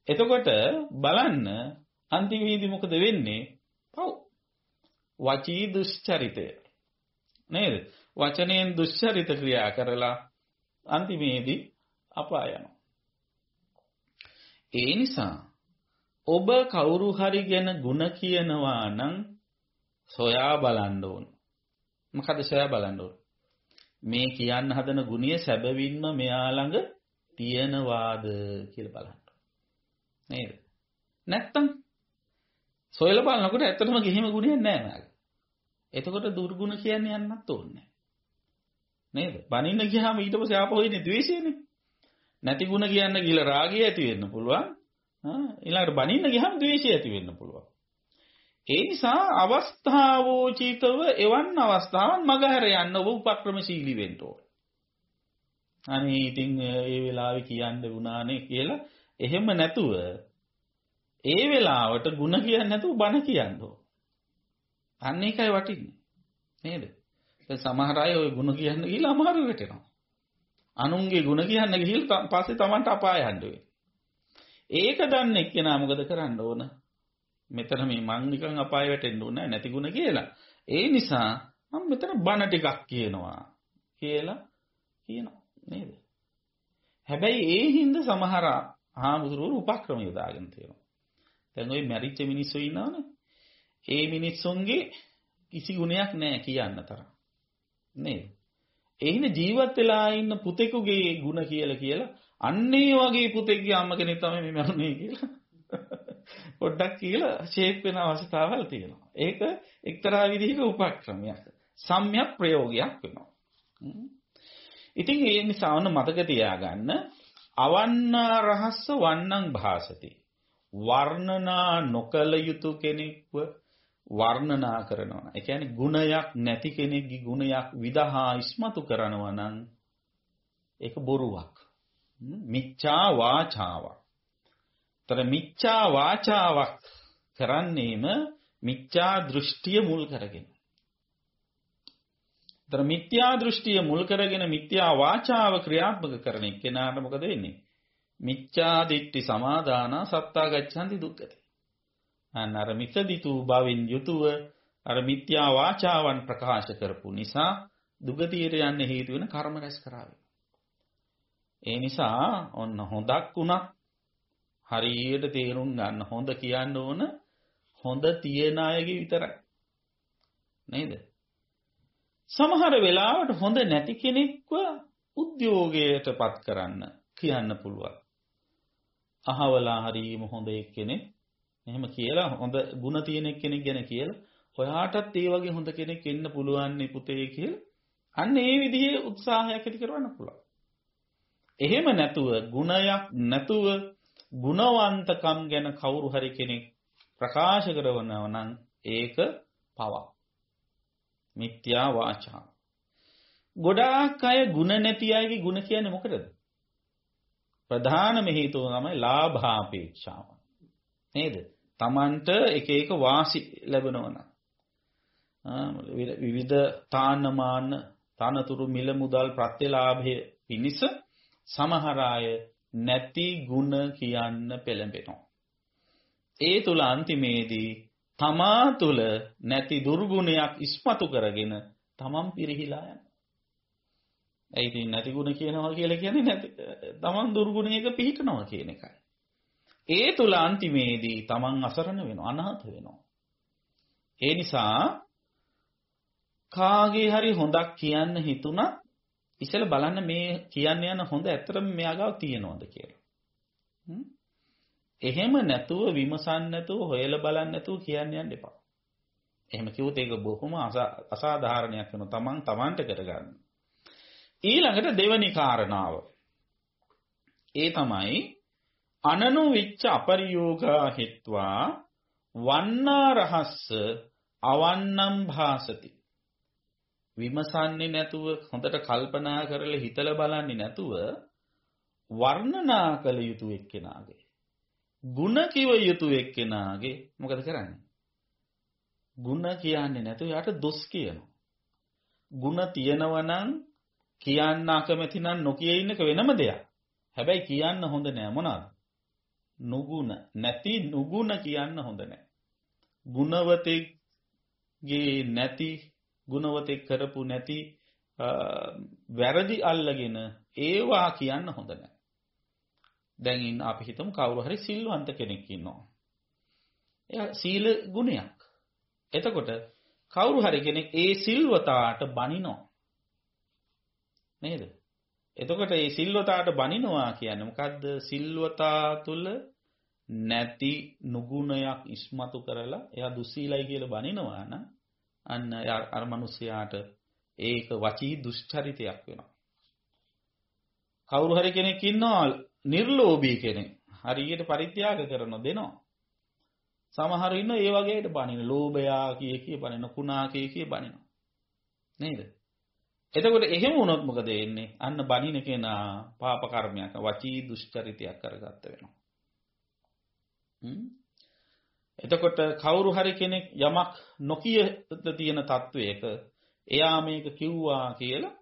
එතකොට බලන්න අන්තිමේදී මොකද වෙන්නේ? පව්. වචී දුෂ්චරිතය. නේද? වචනයෙන් දුෂ්චරිත ක්‍රියා කරලා අන්තිමේදී අපාය යනවා. ඒ නිසා ඔබ කවුරු හරි ගැන ಗುಣ කියනවා නම් සොයා බලන්න ඕන. මොකද සොයා බලන්න ඕන. මේ කියන්න හදන ගුණය සැබවින්ම මෙයා ළඟ තියෙනවාද කියලා බලන්න. නේද? නැත්තම් සොයලා බලනකොට ඇත්තටම කිසිම ගුණයක් නැහැ නාගේ. එතකොට දුර්ගුණ කියන්නේ යන්නත් ඕනේ නේද? බනින්න ගියාම ඊට පස්සේ ආපහු එන්නේ ද්වේෂයනේ. නැති ගුණ කියන්න ගිහලා රාගය ඇති වෙන්න පුළුවන්. ඊළඟට බනින්න ගියාම ද්වේෂය ඇති වෙන්න පුළුවන්. ඒ නිසා අවස්ථාවෝචිතව එවන් අවස්ථාවන් මගහැර යන්න ඔබ උපක්‍රමශීලී වෙන්න ඕන. අනේ ඉතින් ඒ වෙලාවේ කියන්න වුණානේ කියලා එහෙම නැතුව ඒ වෙලාවට ಗುಣ කියන්නේ නැතුව බන කියන්න ඕන. අන්න ඒකයි වටින්නේ. නේද? දැන් සමහර අය ওই ಗುಣ කියන්න ගිහලා අමාරු වෙටෙනවා. අනුන්ගේ ಗುಣ කියන්න ගිහලා පස්සේ Tamanට අපාය යන්න වෙයි. ඒක දන්න එක්කෙනා මොකද කරන්න ඕන මෙතන මේ මංනිකං අපාය වැටෙන්ඩ ඕන නැතිගුණ කියලා. ඒ නිසා මම මෙතන බණ ටිකක් කියනවා කියලා කියනවා නේද. හැබැයි ඒ හින්ද සමහර හාමුදුරුවරු උපක්‍රම යොදාගෙන තියෙනවා. දැන් ওই මැරිච්ච මිනිස්සු ඉන්නවනේ. ඒ මිනිස්සුන්ගේ කිසි ගුණයක් නැහැ කියන්න තරම්. නේද? ඒ හින්දා ජීවත් වෙලා ඉන්න පුතෙකුගේ ගුණ කියලා කියලා අන්නේ වගේ පුතෙක්ගේ අම්ම කෙනෙක් තමයි මේ මරුනේ කියලා. පොඩ්ඩක් කියලා ෂේප් වෙන අවස්ථාවල් තියෙනවා. ඒක එක්තරා විදිහක උපක්‍රමයක්. සම්‍යක් ප්‍රයෝගයක් වෙනවා. ඉතින් ඒ නිසා වන්න මතක තියාගන්න අවන්නා රහස්ස වන්නං භාසති. වර්ණනා නොකල යුතු කෙනෙක්ව වර්ණනා කරනවා. ඒ කියන්නේ ගුණයක් නැති කෙනෙක්ගේ ගුණයක් විදහා ඉස්මතු කරනවා නම් ඒක බොරුවක්. මිච්ඡා වාචාවක්. තර මිච්ඡා වාචාවක් කරන්නේම මිච්ඡා දෘෂ්ටිය මුල් කරගෙන. තර මිත්‍යා දෘෂ්ටිය මුල් කරගෙන මිත්‍යා වාචාව ක්‍රියාත්මක කරන එක්කෙනාට මොකද වෙන්නේ? මිච්ඡා දිට්ඨි සමාදානා සත්තා ගච්ඡanti දුක්ඛති. අන්න අර මිසදිතු බවින් යුතුව අර මිත්‍යා වාචාවන් ප්‍රකාශ කරපු නිසා දුගතියට යන්න හේතු වෙන කර්ම රැස් කරાવી. ඒ නිසා ඔන්න හොඳක් උනත් හරියට තේරුම් ගන්න හොඳ කියන්න ඕන හොඳ තියන අයගේ විතරයි. නේද? සමහර වෙලාවට හොඳ නැති කෙනෙක්ව උද්‍යෝගයටපත් කරන්න කියන්න පුළුවන්. අහවලා හරීම හොඳ එක්කෙනෙක් එහෙම කියලා හොඳ ಗುಣ තියෙන කෙනෙක් ගැන කියලා ඔයාටත් ඒ වගේ හොඳ කෙනෙක් එන්න පුළුවන් නේ පුතේ කියලා අන්න ඒ විදිහේ උත්සාහයක් ඇති කරවන්න පුළුවන්. එහෙම නැතුව ගුණයක් නැතුව ගුණවන්තකම් ගැන කවුරු හරි කෙනෙක් ප්‍රකාශ කරනවා නම් ඒක පවක්. මිත්‍යා වාචා. ගොඩාක් අය ಗುಣ නැති අයගේ ಗುಣ කියන්නේ මොකටද? ප්‍රධානම හේතුව තමයි ලාභාපේක්ෂාව. නේද? Tamanට එක එක වාසි ලැබෙනවා විවිධ තාන්නමාන තනතුරු මිල මුදල් ප්‍රත්‍යලාභය පිණිස සමහර අය නැති ಗುಣ කියන්න පෙළඹෙනවා. ඒ තුල අන්තිමේදී තමා තුල නැති දුර්ගුණයක් ඉස්මතු කරගෙන තමන් පිරිහිලා යනවා. ඒ ඉතින් නැති ಗುಣ කියනවා කියලා කියන්නේ නැති තමන් දුර්ගුණයක පිහිටනවා කියන එකයි. ඒ තුල අන්තිමේදී තමන් අසරණ වෙනවා අනාථ වෙනවා. ඒ නිසා කාගේ හරි හොඳක් කියන්න හිතුණා ඉස්සෙල්ලා බලන්න මේ කියන්න යන හොඳ ඇත්තටම මෙයා ගාව තියෙනවද කියලා. එහෙම නැතුව විමසන්න නැතුව හොයලා බලන්න නැතුව කියන්න යන්න එපා. එහෙම කිව්වොත් ඒක බොහොම අසාධාරණයක් වෙනවා. Taman Tamanට කරගන්න. ඊළඟට දෙවනි කාරණාව. ඒ තමයි අනනු විච්ච අපරියෝගා හිත්වා වන්නා රහස්ස අවන්නම් භාසති. විමසන්නේ නැතුව හොඳට කල්පනා කරලා හිතලා බලන්නේ නැතුව වර්ණනා කළ යුතු එක්කෙනාගේ ಗುಣ කිව යුතු එක්කෙනාගේ මොකද කරන්නේ? ಗುಣ කියන්නේ නැතුව යාට දොස් කියනවා. ಗುಣ තියනවා නම් කියන්න අකමැති නම් නොකිය ඉන්නක වෙනම දෙයක්. හැබැයි කියන්න හොඳ නෑ මොනවාද? නුගුණ නැති නුගුණ කියන්න හොඳ නෑ. ගුණවතෙක්ගේ නැති ගුණවතෙක් කරපු නැති වැරදි අල්ලගෙන ඒවා කියන්න හොඳ නෑ. දැන් ඉන්න අපි හිතමු කවුරු හරි සිල්වන්ත කෙනෙක් ඉන්නවා. එයා සීල ගුණයක්. එතකොට කවුරු හරි කෙනෙක් ඒ සිල්වතාට බනිනවා. නේද? එතකොට මේ සිල්වතාට බනිනවා කියන්නේ මොකද්ද? සිල්වතා තුල නැති නුගුණයක් ඉස්මතු කරලා එයා දුස්සීලයි කියලා බනිනවා නම් අන්න අර මිනිසයාට ඒක වචී දුෂ්චරිතයක් වෙනවා. කවුරු හරි කෙනෙක් ඉන්නවා නිර්ලෝභී කෙනෙක්. හරියට පරිත්‍යාග කරන දෙනවා. සමහර ඉන්න ඒ වගේට බනින ලෝභයා කිය කිය බනින කුණා කිය කිය බනිනවා. නේද? එතකොට එහෙම වුණොත් මොකද වෙන්නේ? අන්න බනින කෙනා පාප කර්මයක් වචී දුෂ්චරිතයක් කරගත්ත වෙනවා. එතකොට කවුරු හරි කෙනෙක් යමක් නොකිය තියෙන තත්වයක එයා මේක කිව්වා කියලා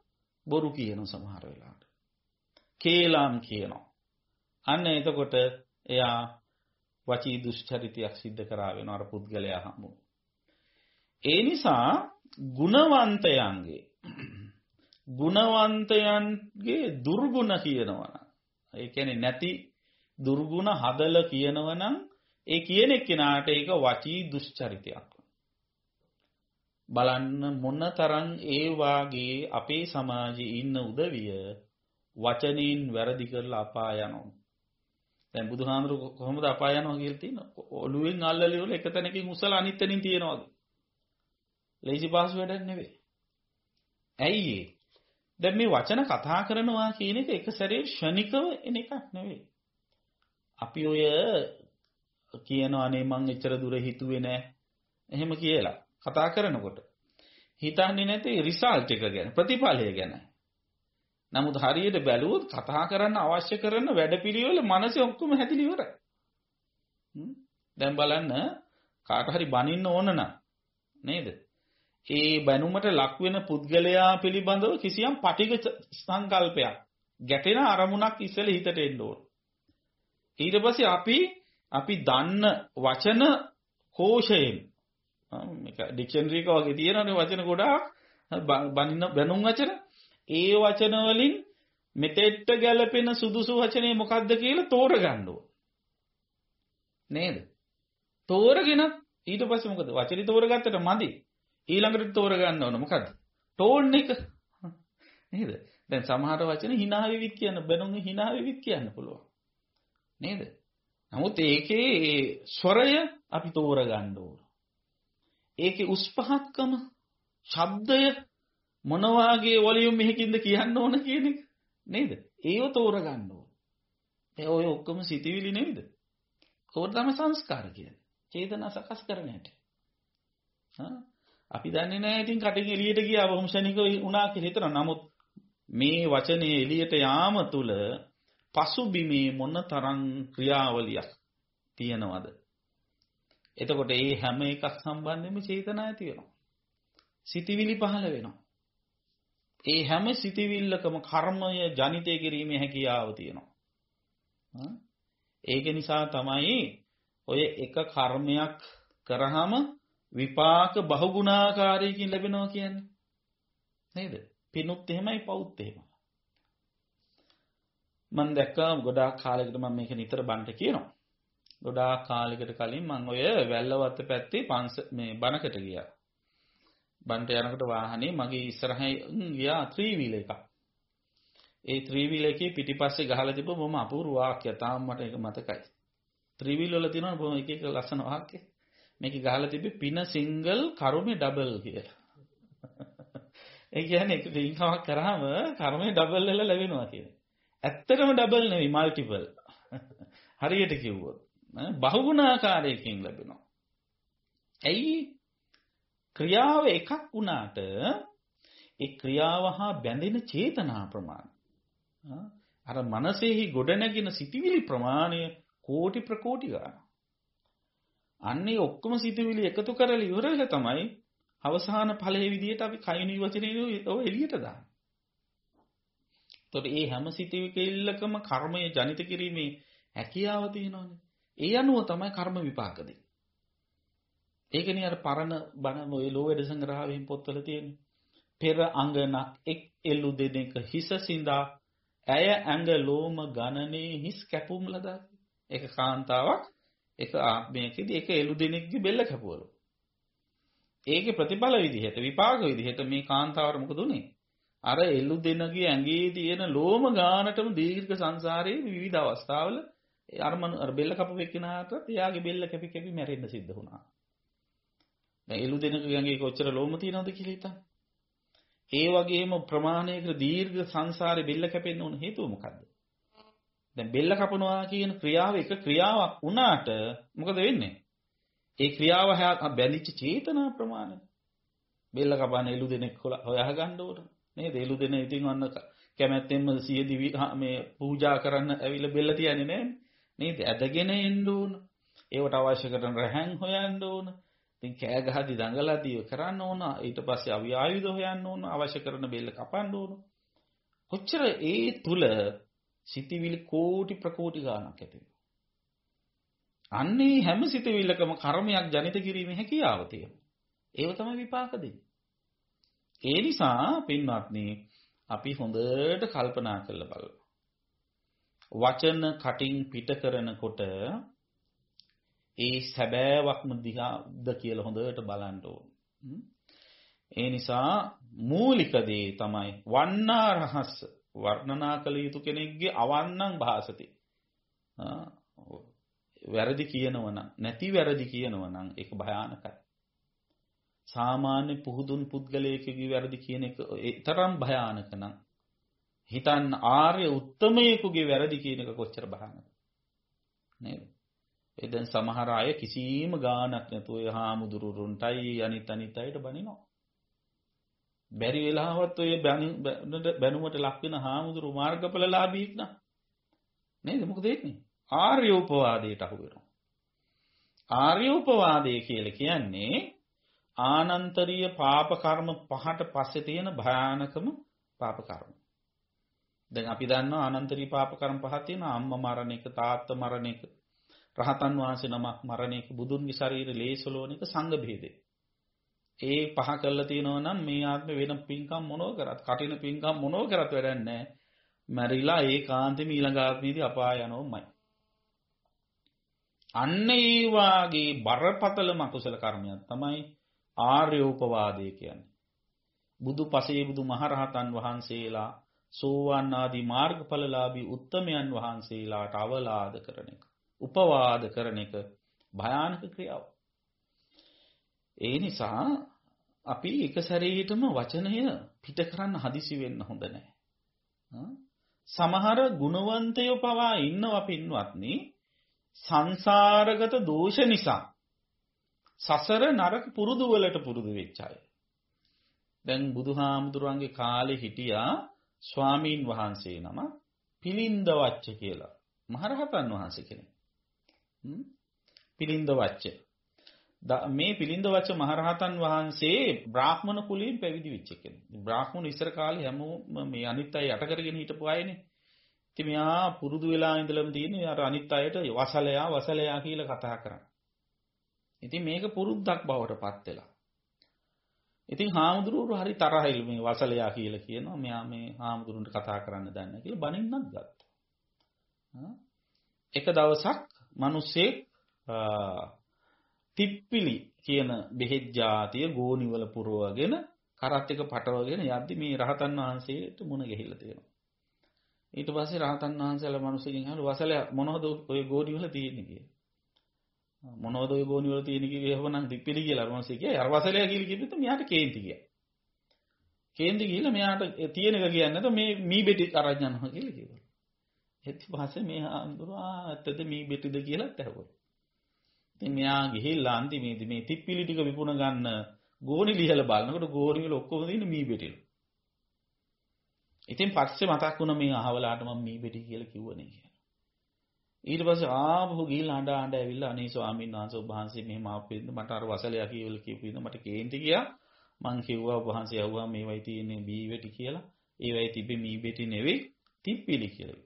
බොරු කියන සමහර වෙලාවට. කේලම් කියනවා. අන්න එතකොට එයා වචී දුෂ්චරිතයක් සිද්ධ කරා වෙනවා අර පුද්ගලයා හමු. ඒ නිසා ගුණවන්තයන්ගේ ගුණවන්තයන්ගේ දුර්ගුණ කියනවා. ඒ කියන්නේ නැති දුර්ගුණ හදලා කියනවනම් ඒ කියන එක්කෙනාට ඒක වචී දුෂ්චරිතයක්. බලන්න මොන තරම් ඒ වාගේ අපේ සමාජයේ ඉන්න උදවිය වචනින් වැරදි කරලා අපාය යනවා. දැන් බුදුහාමුදුරු කොහොමද අපාය යනවා කියලා තියෙනවා? ඔළුවෙන් අල්ලලි වල එක තැනකින් උසල අනිත් තැනින් තියනවාද? ලේසි පාසු වැඩක් නෙවෙයි. ඇයි ඒ? දැන් මේ වචන කතා කරනවා කියන එක එක සැරේ ෂණිකව එන එකක් නෙවෙයි. අපි ඔය කියනවා අනේ මං එච්චර දුර හිතුවේ නෑ. එහෙම කියලා කතා කරනකොට හිතන්නේ නැති රිසල්ට් එක ගැන ප්‍රතිඵලය ගැන. නමුත් හරියට බැලුවොත් කතා කරන්න අවශ්‍ය කරන වැඩපිළිවෙල මනසේ ඔක්කොම හැදිලි ඉවරයි. දැන් බලන්න කාට හරි බනින්න ඕන නම් නේද? ඒ බැනුමට ලක් වෙන පුද්ගලයා පිළිබඳව කිසියම් පටිඝ සංකල්පයක් ගැටෙන අරමුණක් ඉස්සෙල්ල හිතට එන්න ඕන. ඊට පස්සේ අපි අපි දන්න වචන කෝෂයෙන් මේක ඩික්ෂනරි එක වගේ තියෙනනේ වචන ගොඩාක් බනින්න බැනුම් වචන ඒ වචන වලින් මෙතෙට්ට ගැලපෙන සුදුසු වචනේ මොකක්ද කියලා තෝරගන්න ඕන. නේද? තෝරගෙන ඊට පස්සේ මොකද? වචනේ තෝරගත්තට මදි. ඊළඟට තෝරගන්න ඕන මොකද්ද? ටෝන් එක. නේද? දැන් සමහර වචන hina වෙවිත් කියන්න බැනුම් hina වෙවිත් කියන්න පුළුවන්. නේද? නමුත් ඒකේ ස්වරය අපි තෝරගන්න ඕන. ඒකේ උස් පහත්කම, ශබ්දය මොන වාගේ වොලියුම් එකකින්ද කියන්න ඕන කියන එක නේද? ඒව තෝරගන්න ඕන. ඒ ඔය ඔක්කොම සිතිවිලි නෙවෙයිද? කෝර තමයි සංස්කාර කියන්නේ. චේතනා සකස් කරන හැටි. අපි දන්නේ නැහැ ඉතින් කටින් එළියට ගියා බොහොම ශනික වුණා කියලා හිතනවා. නමුත් මේ වචනේ එළියට යාම තුල පසුබිමේ මොන තරම් ක්‍රියාවලියක් තියෙනවද? එතකොට මේ හැම එකක් සම්බන්ධයෙන්ම චේතනා ඇති වෙනවා. සිතිවිලි පහළ වෙනවා. ඒ හැම සිතිවිල්ලකම කර්මය ජනිතය කිරීමේ හැකියාව තියෙනවා. ඒක නිසා තමයි ඔය එක කර්මයක් කරාම විපාක බහුගුණාකාරයකින් ලැබෙනවා කියන්නේ. නේද? පිනුත් එහෙමයි පවුත් එහෙමයි. මම දැක්කා ගොඩාක් කාලයකට මම මේක නිතර බන්ට කියනවා. ගොඩාක් කාලයකට කලින් මම ඔය වැල්ලවත්ත පැත්තේ පන්ස මේ බණකට ගියා. බන්ට යනකොට වාහනේ මගේ ඉස්සරහින් ගියා ත්‍රී වීල් එකක්. ඒ ත්‍රී වීල් එකේ පිටිපස්සේ ගහලා තිබ්බ බොහොම අපූර්ව වාක්‍යය. තාම මට ඒක මතකයි. ත්‍රී වීල් වල තියෙනවා බොහොම එක එක ලස්සන වාක්‍ය. මේක ගහලා තිබ්බේ පින සිංගල් කරුමේ ඩබල් කියලා. ඒ කියන්නේ එක පින්කමක් කරාම කර්මය ඩබල් වෙලා ලැබෙනවා කියන්නේ. ඇත්තටම ඩබල් නෙවෙයි මල්ටිපල්. හරියට කිව්වොත් බහුගුණාකාරයකින් ලැබෙනවා. ඇයි ක්‍රියාව එකක් වුණාට ඒ ක්‍රියාව හා බැඳෙන චේතනා ප්‍රමාණය අර මනසෙහි ගොඩනැගෙන සිටිවිලි ප්‍රමාණය කෝටි ප්‍රකෝටි ගන්න. අන්නේ ඔක්කොම සිටිවිලි එකතු කරලා ඉවරලා තමයි අවසාන ඵලයේ විදිහට අපි කයිනි වචනේ ඔය එළියට දාන්නේ. එතකොට මේ හැම සිටිවිකෙල්ලකම කර්මය ජනිත කිරීමේ හැකියාව තියෙනවානේ. ඒ අනුව තමයි කර්ම විපාක දෙන්නේ. ඒකනේ අර පරණ බණ ඔය ලෝවැඩ සංග්‍රහයෙන් පොත්වල තියෙන්නේ. පෙර අඟනක් එක් එළු දෙනෙක හිස සිඳා ඇය ඇඟ ලෝම ගණනේ හිස් කැපුම් ලදා. ඒක කාන්තාවක් එක ආත්මයකදී එක එළු දෙනෙක්ගේ බෙල්ල කැපුවලු. ඒකේ ප්‍රතිඵල විදිහට විපාක විදිහට මේ කාන්තාවට මොකද උනේ? අර එළු දෙනගේ ඇඟේ තියෙන ලෝම ගානටම දීර්ඝ සංසාරයේ විවිධ අවස්ථාවල අර මන අර බෙල්ල කපපු එක්කිනාට එයාගේ බෙල්ල කැපි කැපි මැරෙන්න සිද්ධ වුණා. දැන් එළු දෙනගේ ඇඟේ කොච්චර ලෝම තියෙනවද කියලා හිතන්න. ඒ වගේම ප්‍රමාණයකට දීර්ඝ සංසාරේ බෙල්ල කැපෙන්න උන හේතුව මොකද්ද? දැන් බෙල්ල කපනවා කියන ක්‍රියාව එක ක්‍රියාවක් වුණාට මොකද වෙන්නේ? ඒ ක්‍රියාව බැඳිච්ච චේතනා ප්‍රමාණය. බෙල්ල කපන එළු දෙනෙක් හොයා ගන්න ඕන. නේද? එළු දෙන ඉතින් අන්න කැමැත්තෙන්ම සිය දිවි මේ පූජා කරන්න ඇවිල්ලා බෙල්ල තියන්නේ නැහැ. නේද? ඇදගෙන එන්න ඕන. ඒවට අවශ්‍ය කරන රැහන් හොයන්න ඕන. ඉතින් කෑ ගහදි දඟලදී කරන්න ඕන. ඊට පස්සේ අවි ආයුධ හොයන්න ඕන. අවශ්‍ය කරන බෙල්ල කපන්න ඕන. කොච්චර ඒ තුල සිටිවිලි කෝටි ප්‍රකෝටි ගාණක් ඇති අන්නේ හැම සිතවිල්ලකම කර්මයක් ජනිත කිරීමේ හැකියාව තියෙනවා. ඒව තමයි විපාක දෙන්නේ. ඒ නිසා පින්වත්නි අපි හොඳට කල්පනා කරලා බලමු. වචන කටින් පිට කරනකොට ඒ සැබෑවක්ම දිහාද කියලා හොඳට බලන්න ඕන. ඒ නිසා මූලික දේ තමයි වන්නා රහස් වර්ණනා කළ යුතු කෙනෙක්ගේ අවන්නම් භාසති. වැරදි කියනවනම් නැති වැරදි කියනවනම් ඒක භයානකයි. සාමාන්‍ය පුහුදුන් පුද්ගලයෙකුගේ වැරදි කියන එක තරම් භයානක නම් හිතන්න ආර්ය උත්තමයෙකුගේ වැරදි කියන එක කොච්චර භයානකද නේද? ඒ දැන් සමහර අය කිසිම ගාණක් නැතුව ඒ හාමුදුරුරුන්ටයි අනිත් අනිත් අයට බනිනවා. බැරි වෙලාවත් ඔය බැනුමට ලක් වෙන හාමුදුරු මාර්ගඵලලාභීක් නා. නේද? මොකද වෙන්නේ? ආර්ය උපවාදයට අහු වෙනවා. ආර්ය උපවාදය කියලා කියන්නේ ආනන්තරීය පාප කර්ම පහට පස්සේ තියෙන භයානකම පාප කර්ම. දැන් අපි දන්නවා ආනන්තරීය පාප කර්ම පහක් තියෙනවා අම්මා මරණ එක, තාත්තා මරණ එක, රහතන් වහන්සේ නමක් මරණ එක, බුදුන්ගේ ශරීරය ලේසලෝන එක සංඝ භේදේ. ඒ පහ කළා තියෙනවා නම් මේ ආත්මේ වෙන පින්කම් මොනව කරත්, කටින පින්කම් මොනව කරත් වැඩක් නැහැ. මැරිලා ඒකාන්තෙම ඊළඟ ආත්මේදී අපාය යනවමයි. අන්න ඒ වාගේ බරපතලම අකුසල කර්මයක් තමයි ආර්ය උපවාදය කියන්නේ. බුදු පසේ බුදු මහරහතන් වහන්සේලා සෝවන් ආදී මාර්ගඵලලාභී උත්තමයන් වහන්සේලාට අවලාද කරන එක. උපවාද කරන එක භයානක ක්‍රියාවක්. ඒ නිසා අපි එක සැරේටම වචනය පිට කරන්න හදිසි වෙන්න හොඳ නැහැ. සමහර ගුණවන්තයෝ පවා ඉන්නවා පින්වත්නි සංසාරගත දෝෂ නිසා සසර නරක පුරුදු වලට පුරුදු වෙච්ච අය. දැන් බුදුහාමුදුරන්ගේ කාලේ හිටියා ස්වාමීන් වහන්සේ නම පිලින්ද වච්ච කියලා. මහරහතන් වහන්සේ කෙනෙක්. පිලින්ද වච්ච. මේ පිලින්ද වච්ච මහරහතන් වහන්සේ බ්‍රාහ්මණ කුලයෙන් පැවිදි වෙච්ච කෙනෙක්. බ්‍රාහ්මණ ඉස්සර කාලේ හැමෝම මේ අනිත් අය යට කරගෙන හිටපු අයනේ. ඉතින් මෙයා පුරුදු වෙලා ඉඳලම තියෙන්නේ අර අනිත් අයට වසලයා වසලයා කියලා කතා කරන්නේ. ඉතින් මේක පුරුද්දක් බවට පත් වෙලා. ඉතින් හාමුදුරුවෝ හරි තරහිලු මේ වසලයා කියලා කියනවා. මෙයා මේ හාමුදුරුවන්ට කතා කරන්න දන්නේ කියලා බනින්නත් ගත්තා. එක දවසක් මිනිස්සේ තිප්පිලි කියන බෙහෙත් జాතිය ගෝනිවල පුරවගෙන කරත් එක පටවගෙන යද්දි මේ රහතන් වහන්සේට මුණ ගැහිලා තියෙනවා. ඊට පස්සේ රහතන් වහන්සේලා මිනිස්සුකින් අහලා වසල මොනවද ඔය ගෝනිවල තියෙන්නේ කියලා. මොනවද ඔය ගෝනිවල තියෙන්නේ කියලා එහෙමනම් තිප්පිලි කියලා මිනිස්සු කිය. අර වසලයා කියලා කිව්වෙත් මෙයාට කේන්ති ගියා. කේන්ති ගිහලා මෙයාට තියෙන එක කියන්නේ නැත මේ මී බෙටි අරන් යනවා කියලා කිව්වා. ඊට පස්සේ මේ ආන්දරා ඇත්තද මී බෙටිද කියලා ඇහුවා. ඉතින් මෙයා ගිහිල්ලා අන්තිමේදී මේ තිප්පිලි ටික විකුණ ගන්න ගෝණි ලිහලා බලනකොට ගෝණි වල ඔක්කොම තියෙන මී බෙටිලු. ඉතින් පස්සේ මතක් වුණා මේ අහවලාට මම මී බෙටි කියලා කිව්වනේ කියලා. ඊට පස්සේ ආපහු ගිහිල්ලා අඬ අඬ ඇවිල්ලා අනේ ස්වාමීන් වහන්සේ ඔබ වහන්සේ මෙහෙම ආපෙන්න මට අර වසලයා කියලා කියපු ඉඳ මට කේන්ති ගියා. මං කිව්වා ඔබ වහන්සේ යවුවා මේවයි තියෙන්නේ මී බෙටි කියලා. ඒවයි තිබ්බේ මී බෙටි නෙවෙයි තිප්පිලි කියලා.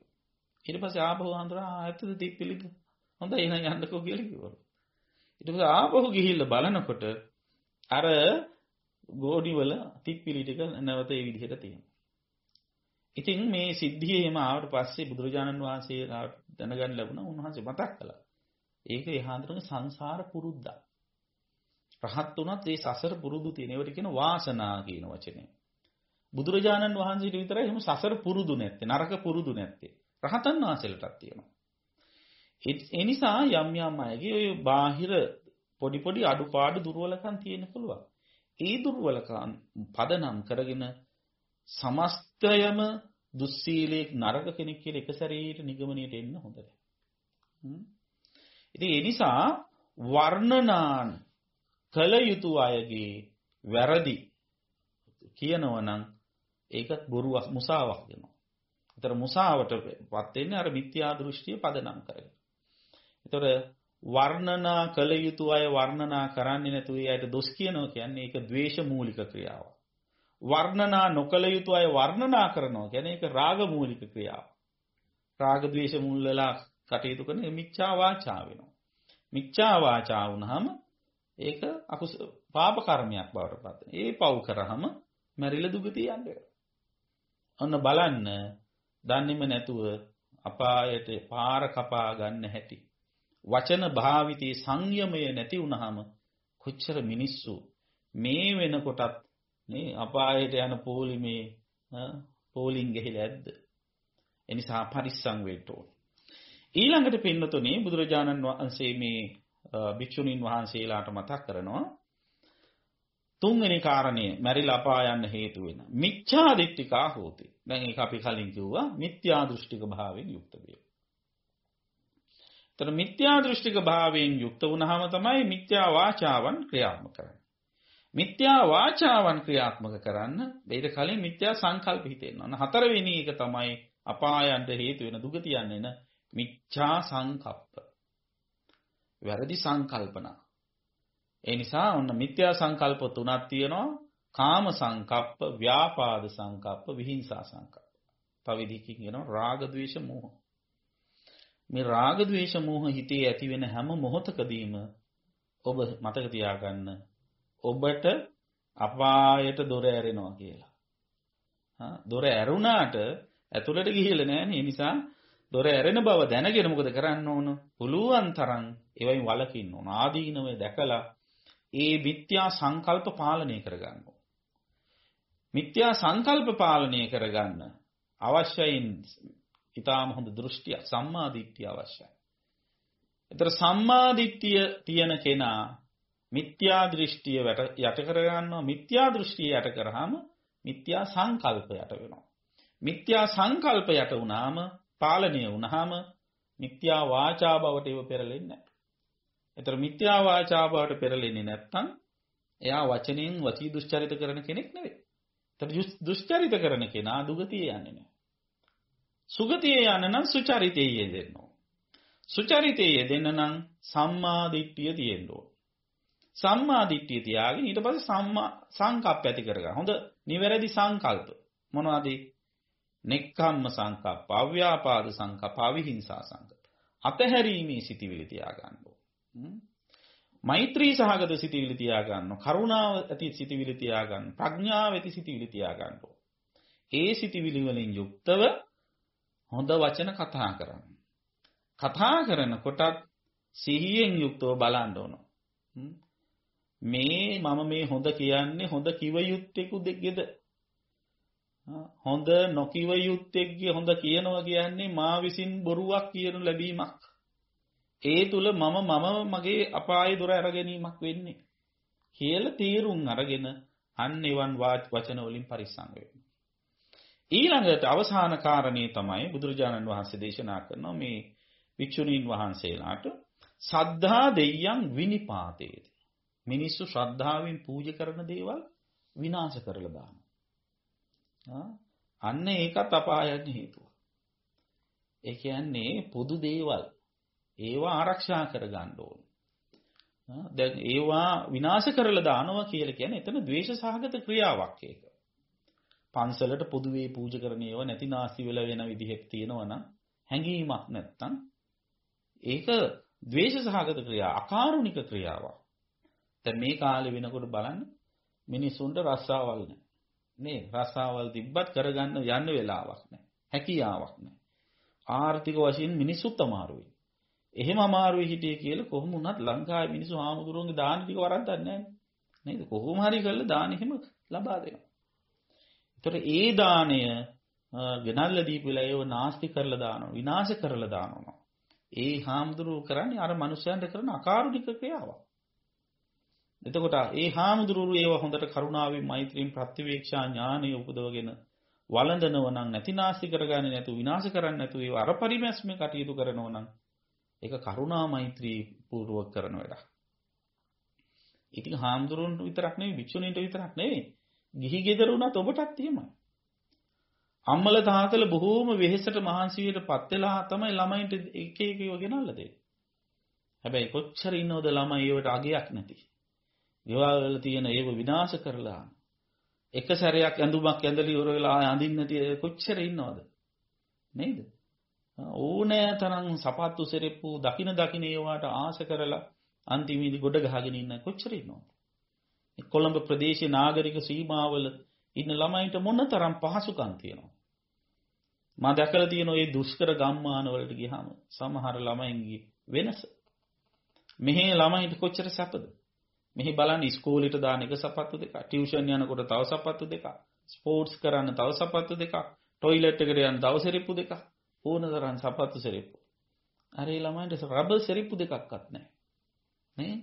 ඊට පස්සේ ආපහු අහනවා ඇත්තද තිප්පිලිද? හොඳයි එහෙනම් යන්නකෝ කියලා කිව්වා. ඊට පස්සේ ආපහු ගිහිල්ලා බලනකොට අර ගෝඩි වල තිප්පිලි ටික නැවත ඒ විදිහට තියෙනවා. ඉතින් මේ සිද්ධිය එහෙම ආවට පස්සේ බුදුරජාණන් වහන්සේ දැනගන්න ලැබුණා උන්වහන්සේ මතක් කළා. ඒක එහාඳුනගේ සංසාර පුරුද්දක්. රහත් උනත් ඒ සසර පුරුදු තියෙන ඒවට කියන වාසනා කියන වචනේ. බුදුරජාණන් වහන්සේට විතරයි එහෙම සසර පුරුදු නැත්තේ නරක පුරුදු නැත්තේ. රහතන් වහන්සේලටත් තියෙනවා. ඒ නිසා යම් යම් අයගේ ඔය බාහිර පොඩි පොඩි අඩුපාඩු දුර්වලකම් තියෙන්න පුළුවන්. ඒ දුර්වලකම් පදනම් කරගෙන සමස්තයම දුස්සීලයක් නරක කෙනෙක් කියලා එක සැරේට නිගමනයට එන්න හොඳ නැහැ. ඉතින් ඒ නිසා වර්ණනාන් කල යුතු අයගේ වැරදි කියනවා නම් ඒකත් බොරුවක් මුසාවක් වෙනවා. ඒතර මුසාවටපත් වෙන්නේ අර මිත්‍යා දෘෂ්ටිය පදනම් කරගෙන. ඒතර වර්ණනා කළ යුතු අය වර්ණනා කරන්නේ නැතුව ඒ අයට දොස් කියනවා කියන්නේ ඒක ද්වේෂ මූලික ක්‍රියාවක්. වර්ණනා නොකළ යුතු අය වර්ණනා කරනවා කියන්නේ ඒක රාග මූලික ක්‍රියාවක්. රාග ද්වේෂ මුල් වෙලා කටයුතු කරන මිච්ඡා වාචා වෙනවා. මිච්ඡා වාචා වුනහම ඒක අකුස පාප කර්මයක් බවට පත් වෙනවා. ඒ පව් කරාම මැරිලා දුගතිය යන්න වෙනවා. ඔන්න බලන්න දන්නේම නැතුව අපායට පාර කපා ගන්න හැටි. වචන භාවිතයේ සංයමය නැති වුනහම කොච්චර මිනිස්සු මේ වෙනකොටත් නේ අපායට යන පොලිමේ පෝලිං ගහලා ඇද්ද? එනිසා පරිස්සම් වෙන්න ඕන. ඊළඟට පින්නතුනේ බුදුරජාණන් වහන්සේ මේ භික්ෂුණීන් වහන්සේලාට මතක් කරනවා තුන්වෙනි කාරණය මැරිලා අපාය යන්න හේතු වෙන. මිච්ඡා දිට්ඨිකා හෝති. දැන් ඒක අපි කලින් කිව්වා මිත්‍යා දෘෂ්ටික භාවයෙන් යුක්ත වේ තර මිත්‍යා දෘෂ්ටික භාවයෙන් යුක්ත වුණාම තමයි මිත්‍යා වාචාවන් ක්‍රියාත්මක කරන්නේ. මිත්‍යා වාචාවන් ක්‍රියාත්මක කරන්න බේද කලින් මිත්‍යා සංකල්ප හිතෙන්න ඕන. හතරවෙනි එක තමයි අපායන්ට හේතු වෙන දුගතියන් එන මිච්ඡා සංකප්ප. වැරදි සංකල්පනා. ඒ නිසා ඔන්න මිත්‍යා සංකල්ප තුනක් තියෙනවා. කාම සංකප්ප, ව්‍යාපාද සංකප්ප, විහිංසා සංකප්ප. තව විදිහකින් කියනවා රාග ద్వේෂ මෝහ. මේ රාග ద్వේෂ මෝහ හිතේ ඇති වෙන හැම මොහොතකදීම ඔබ මතක තියාගන්න ඔබට අපායට දොර ඇරෙනවා කියලා. දොර ඇරුණාට ඇතුළට ගිහිල්ලා නැහැ නේ. නිසා දොර ඇරෙන බව දැනගෙන මොකද කරන්න ඕන? පුළුවන් තරම් ඒවයින් වළකින්න ඕන. ආදීනව දැකලා ඒ මිත්‍යා සංකල්ප පාලනය කරගන්න ඕන. මිත්‍යා සංකල්ප පාලනය කරගන්න අවශ්‍යයින් ඊටාම හොඳ දෘෂ්ටිය සම්මා දිට්ඨිය අවශ්‍යයි. ඒතර සම්මා දිට්ඨිය තියෙන කෙනා මිත්‍යා දෘෂ්ටිය යට කර ගන්නවා මිත්‍යා දෘෂ්ටිය යට කරාම මිත්‍යා සංකල්ප යට වෙනවා. මිත්‍යා සංකල්ප යට වුණාම පාලනය වුණාම මිත්‍යා වාචා බවට ඒව පෙරලෙන්නේ නැහැ. ඒතර මිත්‍යා වාචා බවට පෙරලෙන්නේ නැත්නම් එයා වචනෙන් වචී දුස්චරිත කරන කෙනෙක් නෙවෙයි. ඒතර දුස්චරිත කරන කෙනා දුගතිය යන්නේ නැහැ. සුගතියේ යන්න නම් සුචරිතයේ යෙදෙන්න ඕන. සුචරිතයේ යෙදෙන්න නම් සම්මා දිට්ඨිය තියෙන්න ඕන. සම්මා දිට්ඨිය තියාගෙන ඊට පස්සේ සම්මා සංකප්ප ඇති කරගන්න. හොඳ නිවැරදි සංකල්ප. මොනවද? නෙක්ඛම්ම සංකප්ප, අව්‍යාපාද සංකප්ප, අවිහිංසා සංකප්ප. අතහැරීමේ සිටිවිලි තියා ගන්න ඕන. මෛත්‍රී සහගත සිටිවිලි තියා ගන්න, කරුණාව ඇති සිටිවිලි තියා ගන්න, ප්‍රඥාව ඇති සිටිවිලි තියා ගන්න. ඒ සිටිවිලි වලින් යුක්තව හොඳ වචන කතා කරන්න. කතා කරනකොටත් සිහියෙන් යුක්තව බලන්න ඕන. මේ මම මේ හොඳ කියන්නේ හොඳ කිව යුත්තේකු දෙකද? හොඳ නොකිව යුත්තේක්ගේ හොඳ කියනවා කියන්නේ මා විසින් බොරුවක් කියනු ලැබීමක්. ඒ තුල මම මම මගේ අපාය දොර අරගැනීමක් වෙන්නේ. කියලා තීරුම් අරගෙන අන්න එවන් වචන වලින් පරිස්සම් වෙන්න. ඊළඟට අවසාන කාරණේ තමයි බුදුරජාණන් වහන්සේ දේශනා කරන මේ වික්ෂුණීන් වහන්සේලාට සද්ධා දෙයයන් විනිපාතේති. මිනිස්සු ශ්‍රද්ධාවෙන් පූජ කරන දේවල් විනාශ කරලා දානවා. අන්න ඒකත් අපායන් හේතුව. ඒ කියන්නේ පොදු දේවල් ඒවා ආරක්ෂා කරගන්න ඕන. දැන් ඒවා විනාශ කරලා දානවා කියලා කියන්නේ එතන ද්වේෂ සහගත ක්‍රියාවක් ඒක. පන්සලට පොදුවේ පූජ කරන ඒවා නැති නාස්ති වෙලා වෙන විදිහක් තියෙනවා නම් හැඟීමක් නැත්තම් ඒක ද්වේෂ සහගත ක්‍රියා අකාරුණික ක්‍රියාවක්. දැන් මේ කාලේ වෙනකොට බලන්න මිනිසුන්ට රස්සාවල් නැහැ. නේ රස්සාවල් තිබ්බත් කරගන්න යන්න වෙලාවක් නැහැ. හැකියාවක් නැහැ. ආර්ථික වශයෙන් මිනිස්සුත් අමාරුයි. එහෙම අමාරුයි හිටියේ කියලා කොහොම වුණත් ලංකාවේ මිනිස්සු ආමුදුරුවන්ගේ දාන ටික වරද්දන්නේ නැහැ නේද? කොහොම හරි කරලා දාන එහෙම ලබා දෙනවා. ඒතර ඒ දාණය ගෙනල්ලා දීපිලා ඒව නාස්ති කරලා දානවා විනාශ කරලා දානවා. ඒ හාමුදුරුවෝ කරන්නේ අර මනුස්සයන්ට කරන අකාරුණික ක්‍රියාවක්. එතකොට ඒ හාමුදුරුවෝ ඒව හොඳට කරුණාවෙන් මෛත්‍රියෙන් ප්‍රතිවේක්ෂා ඥානය උපදවගෙන වළඳනව නම් නැතිනාස්ති කරගන්නේ නැතුව විනාශ කරන්නේ නැතුව ඒව අර පරිමැස්මේ කටයුතු කරනවා නම් ඒක කරුණා මෛත්‍රී පූර්වක කරන වැඩක්. ඉතින් හාමුදුරුවන්ට විතරක් නෙවෙයි භික්ෂුණීන්ට විතරක් නෙවෙයි ගිහි ගෙදර උනත් ඔබටත් එහෙමයි. අම්මල තාත්තල බොහෝම වෙහෙසට මහන්සි වෙලපත් වෙලා තමයි ළමයින්ට එක එක ඒවා ගෙනල්ලා දෙන්නේ. හැබැයි කොච්චර ඉන්නවද ළමයි ඒවට අගයක් නැති. ගෙවල් වල තියෙන ඒව විනාශ කරලා එක සැරයක් ඇඳුමක් ඇඳලි ඉවර වෙලා අඳින්න නැති කොච්චර ඉන්නවද? නේද? ඕනෑ තරම් සපත්තු සෙරෙප්පු දකින දකින ඒවාට ආස කරලා අන්තිමේදී ගොඩ ගහගෙන ඉන්න කොච්චර ඉන්නවද? කොළඹ ප්‍රදේශයේ නාගරික සීමාවල ඉන්න ළමයින්ට මොන තරම් පහසුකම් තියෙනවද? මම දැකලා තියෙන ওই දුෂ්කර ගම්මාන වලට ගියාම සමහර ළමයින්ගේ වෙනස. මෙහි ළමයින්ට කොච්චර සැපද? මෙහි බලන්න ඉස්කෝලේට දාන එක සපත්තු දෙකක්, ටියුෂන් යනකොට තව සපත්තු දෙකක්, ස්පෝර්ට්ස් කරන්න තව සපත්තු දෙකක්, টয়ලට් එකට යන්න තව සෙරෙප්පු දෙකක්, ඕන තරම් සපත්තු සෙරෙප්පු. අර ඒ ළමයින්ට රබර් සෙරෙප්පු දෙකක්වත් නැහැ. නේ?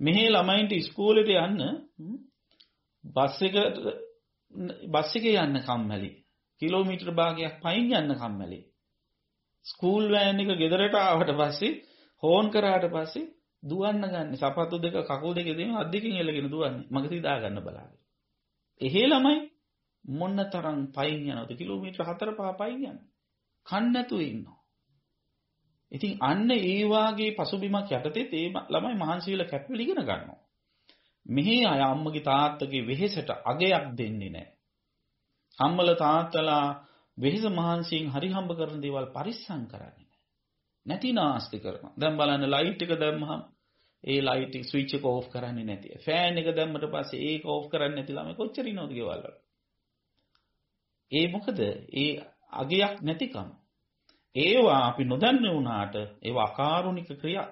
මෙහි ළමයින්ට ඉස්කෝලේට යන්න බස් එකට බස් එකේ යන්න කම්මැලි. කිලෝමීටර් භාගයක් පයින් යන්න කම්මැලි. ස්කූල් වෑන් එක ගෙදරට ආවට පස්සේ හෝන් කරාට පස්සේ දුවන්න ගන්න. සපත්තු දෙක කකුල් දෙක දෙන අත් දෙකෙන් එල්ලගෙන දුවන්නේ. මගදී දා ගන්න බලාගෙන. එහෙ ළමයි මොන්න තරම් පයින් යනවද කිලෝමීටර් 4 5 පයින් යන්නේ. කන්න නැතුව ඉන්නවා. ඉතින් අන්න ඒ වාගේ පසුබිමක් යටතේ ඒ ළමයි මහන්සි වෙලා කැපිලා ඉගෙන ගන්නවා. මෙහි අය අම්මගේ තාත්තගේ වෙහෙසට අගයක් දෙන්නේ නැහැ. අම්මල තාත්තලා වෙහෙස මහන්සියෙන් හරි හම්බ කරන දේවල් පරිස්සම් කරන්නේ නැහැ. නැති නාස්ති කරනවා. දැන් බලන්න ලයිට් එක දැම්මහම ඒ ලයිට් එක ස්විච් එක ඕෆ් කරන්නේ නැති. ෆෑන් එක දැම්මට පස්සේ ඒක ඕෆ් කරන්නේ නැති ළමයි කොච්චර ඉන්නවද ගෙවල් වල. ඒ මොකද ඒ අගයක් නැතිකම. ඒවා අපි නොදන්න වුණාට ඒවා අකාරුණික ක්‍රියා.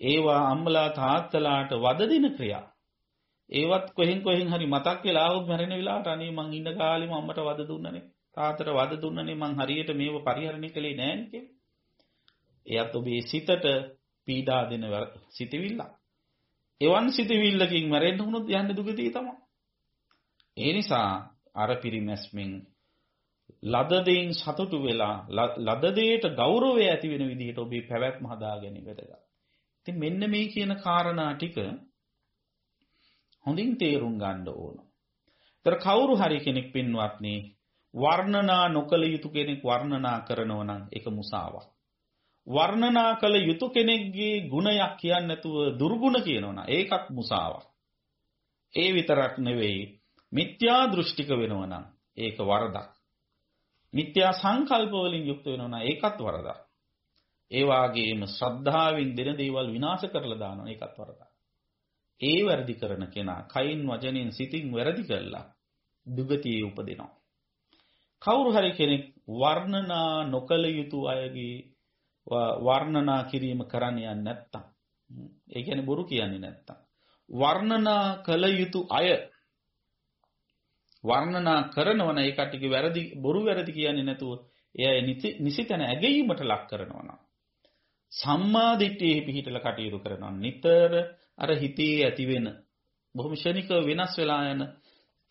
ඒවා අම්මලා තාත්තලාට වද දෙන ක්‍රියා. ඒවත් කොහෙන් කොහෙන් හරි මතක් වෙලා ආවොත් මැරෙන වෙලාවට අනේ මං ඉන්න කාලෙම අම්මට වද දුන්නනේ. තාත්තට වද දුන්නනේ මං හරියට මේව පරිහරණය කළේ නෑනේ කියලා. එයත් ඔබේ සිතට පීඩා දෙන සිතවිල්ල. එවන් සිතවිල්ලකින් මැරෙන්න වුණොත් යන්නේ දුගතිය තමයි. ඒ නිසා අර පිරිමැස්මෙන් ලද දෙයින් සතුටු වෙලා ලද දෙයට ගෞරවය ඇති වෙන විදිහට ඔබේ පැවැත්ම හදාගැනීම වැදගත්. ඉතින් මෙන්න මේ කියන කාරණා ටික හොඳින් තේරුම් ගන්න ඕන. ඒතර කවුරු හරි කෙනෙක් පින්වත්නි වර්ණනා නොකළ යුතු කෙනෙක් වර්ණනා කරනවා නම් ඒක මුසාවක්. වර්ණනා කළ යුතු කෙනෙක්ගේ ගුණයක් කියන්නේ නැතුව දුර්ගුණ කියනවා ඒකත් මුසාවක්. ඒ විතරක් නෙවෙයි මිත්‍යා දෘෂ්ටික වෙනවා නම් ඒක වරදක්. මිත්‍යා සංකල්ප වලින් යුක්ත වෙනවා නම් ඒකත් වරදක්. ඒ වාගේම ශ්‍රද්ධාවෙන් දෙන දේවල් විනාශ කරලා දානවා ඒකත් වරදක්. ඒ වැරදි කරන කෙනා කයින් වචනෙන් සිතින් වැරදි කළා දුගතියේ උපදිනවා. කවුරු හරි කෙනෙක් වර්ණනා නොකල යුතු අයගේ වර්ණනා කිරීම කරන්න යන්නේ නැත්තම්. ඒ කියන්නේ බොරු කියන්නේ නැත්තම්. වර්ණනා කළ යුතු අය වර්ණනා කරනවන ඒ කට්ටියගේ වැරදි බොරු වැරදි කියන්නේ නැතුව එය නිසිතන ඇගීමට ලක් කරනවා නම්. සම්මා දිට්ඨියේ පිහිටලා කටයුතු කරනවා. නිතර අර හිතේ ඇතිවෙන බොහොම ෂණික වෙනස් වෙලා යන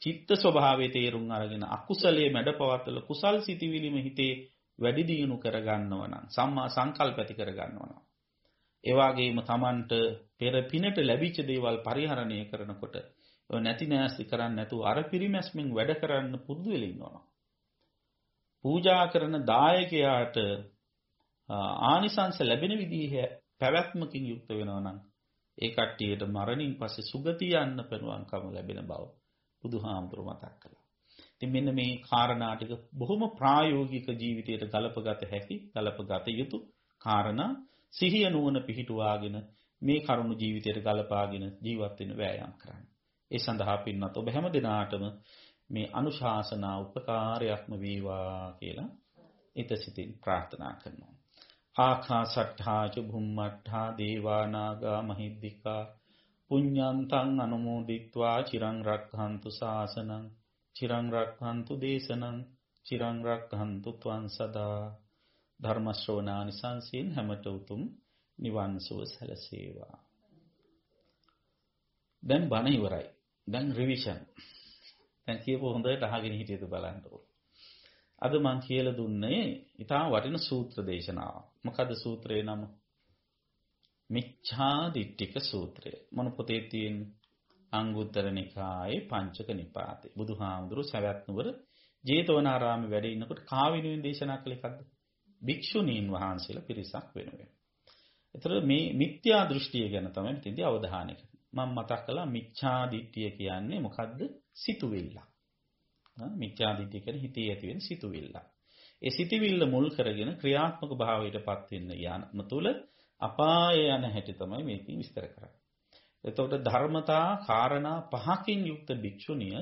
චිත්ත ස්වභාවයේ තේරුම් අරගෙන අකුසලයේ මැඩපවත්තල කුසල් සිතිවිලිම හිතේ වැඩි දියුණු කරගන්නව නම් සම්මා සංකල්ප ඇති කරගන්නව නම් ඒ වගේම Tamanට පෙර පිනට ලැබිච්ච දේවල් පරිහරණය කරනකොට ඔය නැති නැස්ති කරන්නේ නැතුව අර පිරිමැස්මෙන් වැඩ කරන්න පුරුදු වෙලා ඉන්නවා. පූජා කරන දායකයාට ආනිසංස ලැබෙන විදිහේ පැවැත්මකින් යුක්ත වෙනවා නම් ඒ කට්ටියට මරණින් පස්සේ සුගතිය යන්න පෙනුවන්කම ලැබෙන බව බුදුහාමුදුරු මතක් කළා. ඉතින් මෙන්න මේ කාරණා ටික බොහොම ප්‍රායෝගික ජීවිතයට ගලපගත හැකි, ගලපගත යුතු කාරණා සිහිය නුවණ පිහිටුවාගෙන මේ කරුණු ජීවිතයට ගලපාගෙන ජීවත් වෙන්න වෑයම් කරන්න. ඒ සඳහා පින්වත් ඔබ හැම දිනාටම මේ අනුශාසනා උපකාරයක්ම වේවා කියලා ඊතසිතින් ප්‍රාර්ථනා කරනවා. ආඛාසට්ඨා ච භුම්මට්ඨා දේවා නාග මහිද්దికා පුඤ්ඤන්තං අනුමෝදිත්වා චිරං රක්ඛන්තු සාසනං චිරං රක්ඛන්තු දේශනං චිරං රක්ඛන්තු ත්වං සදා. ධර්ම ශ්‍රවණානි සංසීන් හැමත උතුම් නිවන් සුව සැලසේවා. දැන් බණ ඉවරයි. දැන් රිවිෂන් දැන් කියපු හොඳට අහගෙන හිටියද බලන්න අද මං කියලා දුන්නේ ඊටා වටින සූත්‍ර දේශනාවක්. මොකද්ද සූත්‍රේ නම? මිච්ඡා දිට්ඨික සූත්‍රය. මොන පොතේ තියෙන්නේ? අංගුත්තර නිකායේ පංචක නිපාතේ බුදුහාමුදුරු සවැත් නුවර ජේතවනාරාමේ වැඩ ඉන්නකොට කාවිනුවෙන් දේශනා කළ එකක්ද භික්ෂුණීන් වහන්සේලා පිරිසක් වෙනුවෙන්. ඒතර මේ මිත්‍යා දෘෂ්ටිය ගැන තමයි මෙතෙන්දී අවධානය මම මතක් කළා මිච්ඡා දිට්ඨිය කියන්නේ මොකද්ද? සිතුවිල්ල. මිච්ඡා දිට්ඨිය කියන්නේ හිතේ ඇති වෙන සිතුවිල්ල. ඒ සිතුවිල්ල මුල් කරගෙන ක්‍රියාත්මක භාවයටපත් වෙන්න යාම තුළ අපාය යන හැටි තමයි මේකෙන් විස්තර කරන්නේ. එතකොට ධර්මතා කාරණා පහකින් යුක්ත භික්ෂුණිය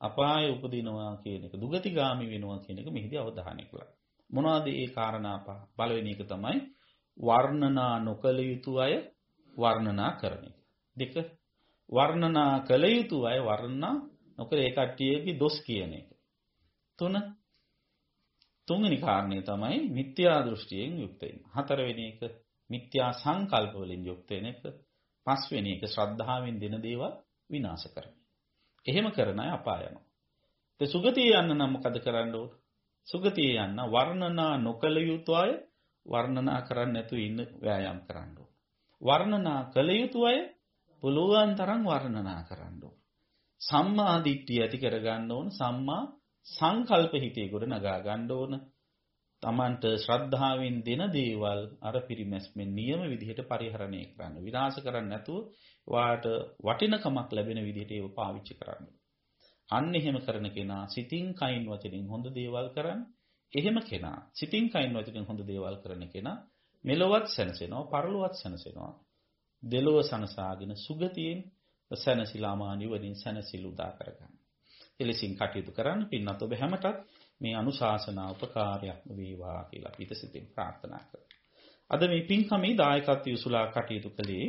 අපාය උපදිනවා කියන එක දුගතිගාමි වෙනවා කියන එක මෙහිදී අවධානය කළා. මොනවද ඒ කාරණා පහ? පළවෙනි එක තමයි වර්ණනා නොකල යුතු අය වර්ණනා කරන එක. දෙක වර්ණනා කළ යුතු අය වර්ණනා නොකර ඒ කට්ටියගේ දොස් කියන එක. තුන තුන්වෙනි කාරණය තමයි මිත්‍යා දෘෂ්ටියෙන් යුක්ත වෙන. හතරවෙනි එක මිත්‍යා සංකල්ප වලින් යුක්ත වෙන එක. පස්වෙනි එක ශ්‍රද්ධාවෙන් දෙන දේවල් විනාශ කරන. එහෙම කරන අය අපාය යනවා. ඒ සුගතිය යන්න නම් මොකද කරන්න ඕන? සුගතිය යන්න වර්ණනා නොකළ යුතු අය වර්ණනා කරන්න නැතුව ඉන්න වෑයම් කරන්න ඕන. වර්ණනා කළ යුතු අය පුළුවන් තරම් වර්ණනා කරන්න ඕන. සම්මා දිට්ඨිය ඇති කර ගන්න ඕන සම්මා සංකල්ප හිතේ ගොඩ නගා ගන්න ඕන. Tamanට ශ්‍රද්ධාවෙන් දෙන දේවල් අර පිරිමැස්මෙන් නියම විදිහට පරිහරණය කරන්න. විනාශ කරන්න නැතුව වාට වටිනකමක් ලැබෙන විදිහට ඒව පාවිච්චි කරන්න. අන්න එහෙම කරන කෙනා සිතින් කයින් වචනින් හොඳ දේවල් කරන්න. එහෙම කෙනා සිතින් කයින් වචනින් හොඳ දේවල් කරන කෙනා මෙලොවත් සැනසෙනවා, පරලොවත් සැනසෙනවා. දෙලොව සනසාගෙන සුගතියෙන් සැනසීලාමා නිවනින් සැනසීල උදා කරගන්න. එලෙසින් කටයුතු කරන්න පින්නත් ඔබ හැමටත් මේ අනුශාසනා උපකාරයක්ම වේවා කියලා පිට සිතින් ප්‍රාර්ථනා කරමු. අද මේ පින්කමේ දායකත්වය උසුලා කටයුතු කළේ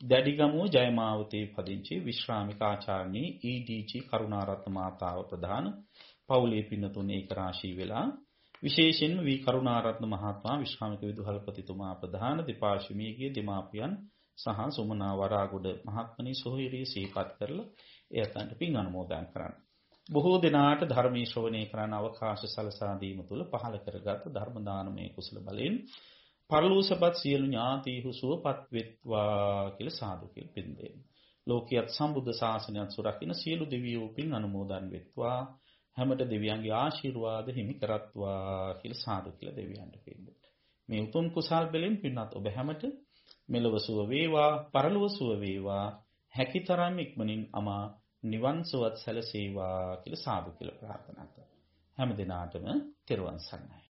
දැඩිගමුව ජයමාවතේ පදිංචි විශ්‍රාමික ආචාර්යනී EDG කරුණාරත්න මාතාව ප්‍රධාන පවුලේ පින්නතුන් ඒක රාශී වෙලා විශේෂයෙන්ම වී කරුණාරත්න මහත්මයා විශ්‍රාමික විදුහල්පතිතුමා ප්‍රධාන දෙපාර්ශ්වීයගේ දෙමාපියන් සහ සුමනා වරාගොඩ මහත්මනී සොහොයුරිය සිහිපත් කරලා එයන්ට පින් අනුමෝදන් කරන්න. බොහෝ දෙනාට ධර්මී ශ්‍රවණය කරන්න අවකාශ සලසා දීම තුළ පහළ කරගත් ධර්ම දානමය කුසල බලයෙන් පරලෝසපත් සියලු ඥාතීහු සුවපත් වෙත්වා කියලා සාදු කියලා පින් දෙන්න. ලෝකියත් සම්බුද්ධ ශාසනයත් සුරකින්න සියලු දෙවියෝ පින් අනුමෝදන් වෙත්වා. හැමත දෙවියන්ගේ ආශිර්වාද හිමි කරත්වා කියලා සාදු කියලා දෙවියන්ට පින් දෙන්න. මේ උතුම් කුසල් බලෙන් පින්වත් ඔබ හැමත මෙලොව සුව වේවා, පරලොව සුව වේවා, හැකිතරම් ඉක්මනින් අමා නිවන් සුවත් සැලසේවා කියලා සාදු කියලා ප්‍රාර්ථනා කරා. හැම දිනාටම තෙරුවන් සරණයි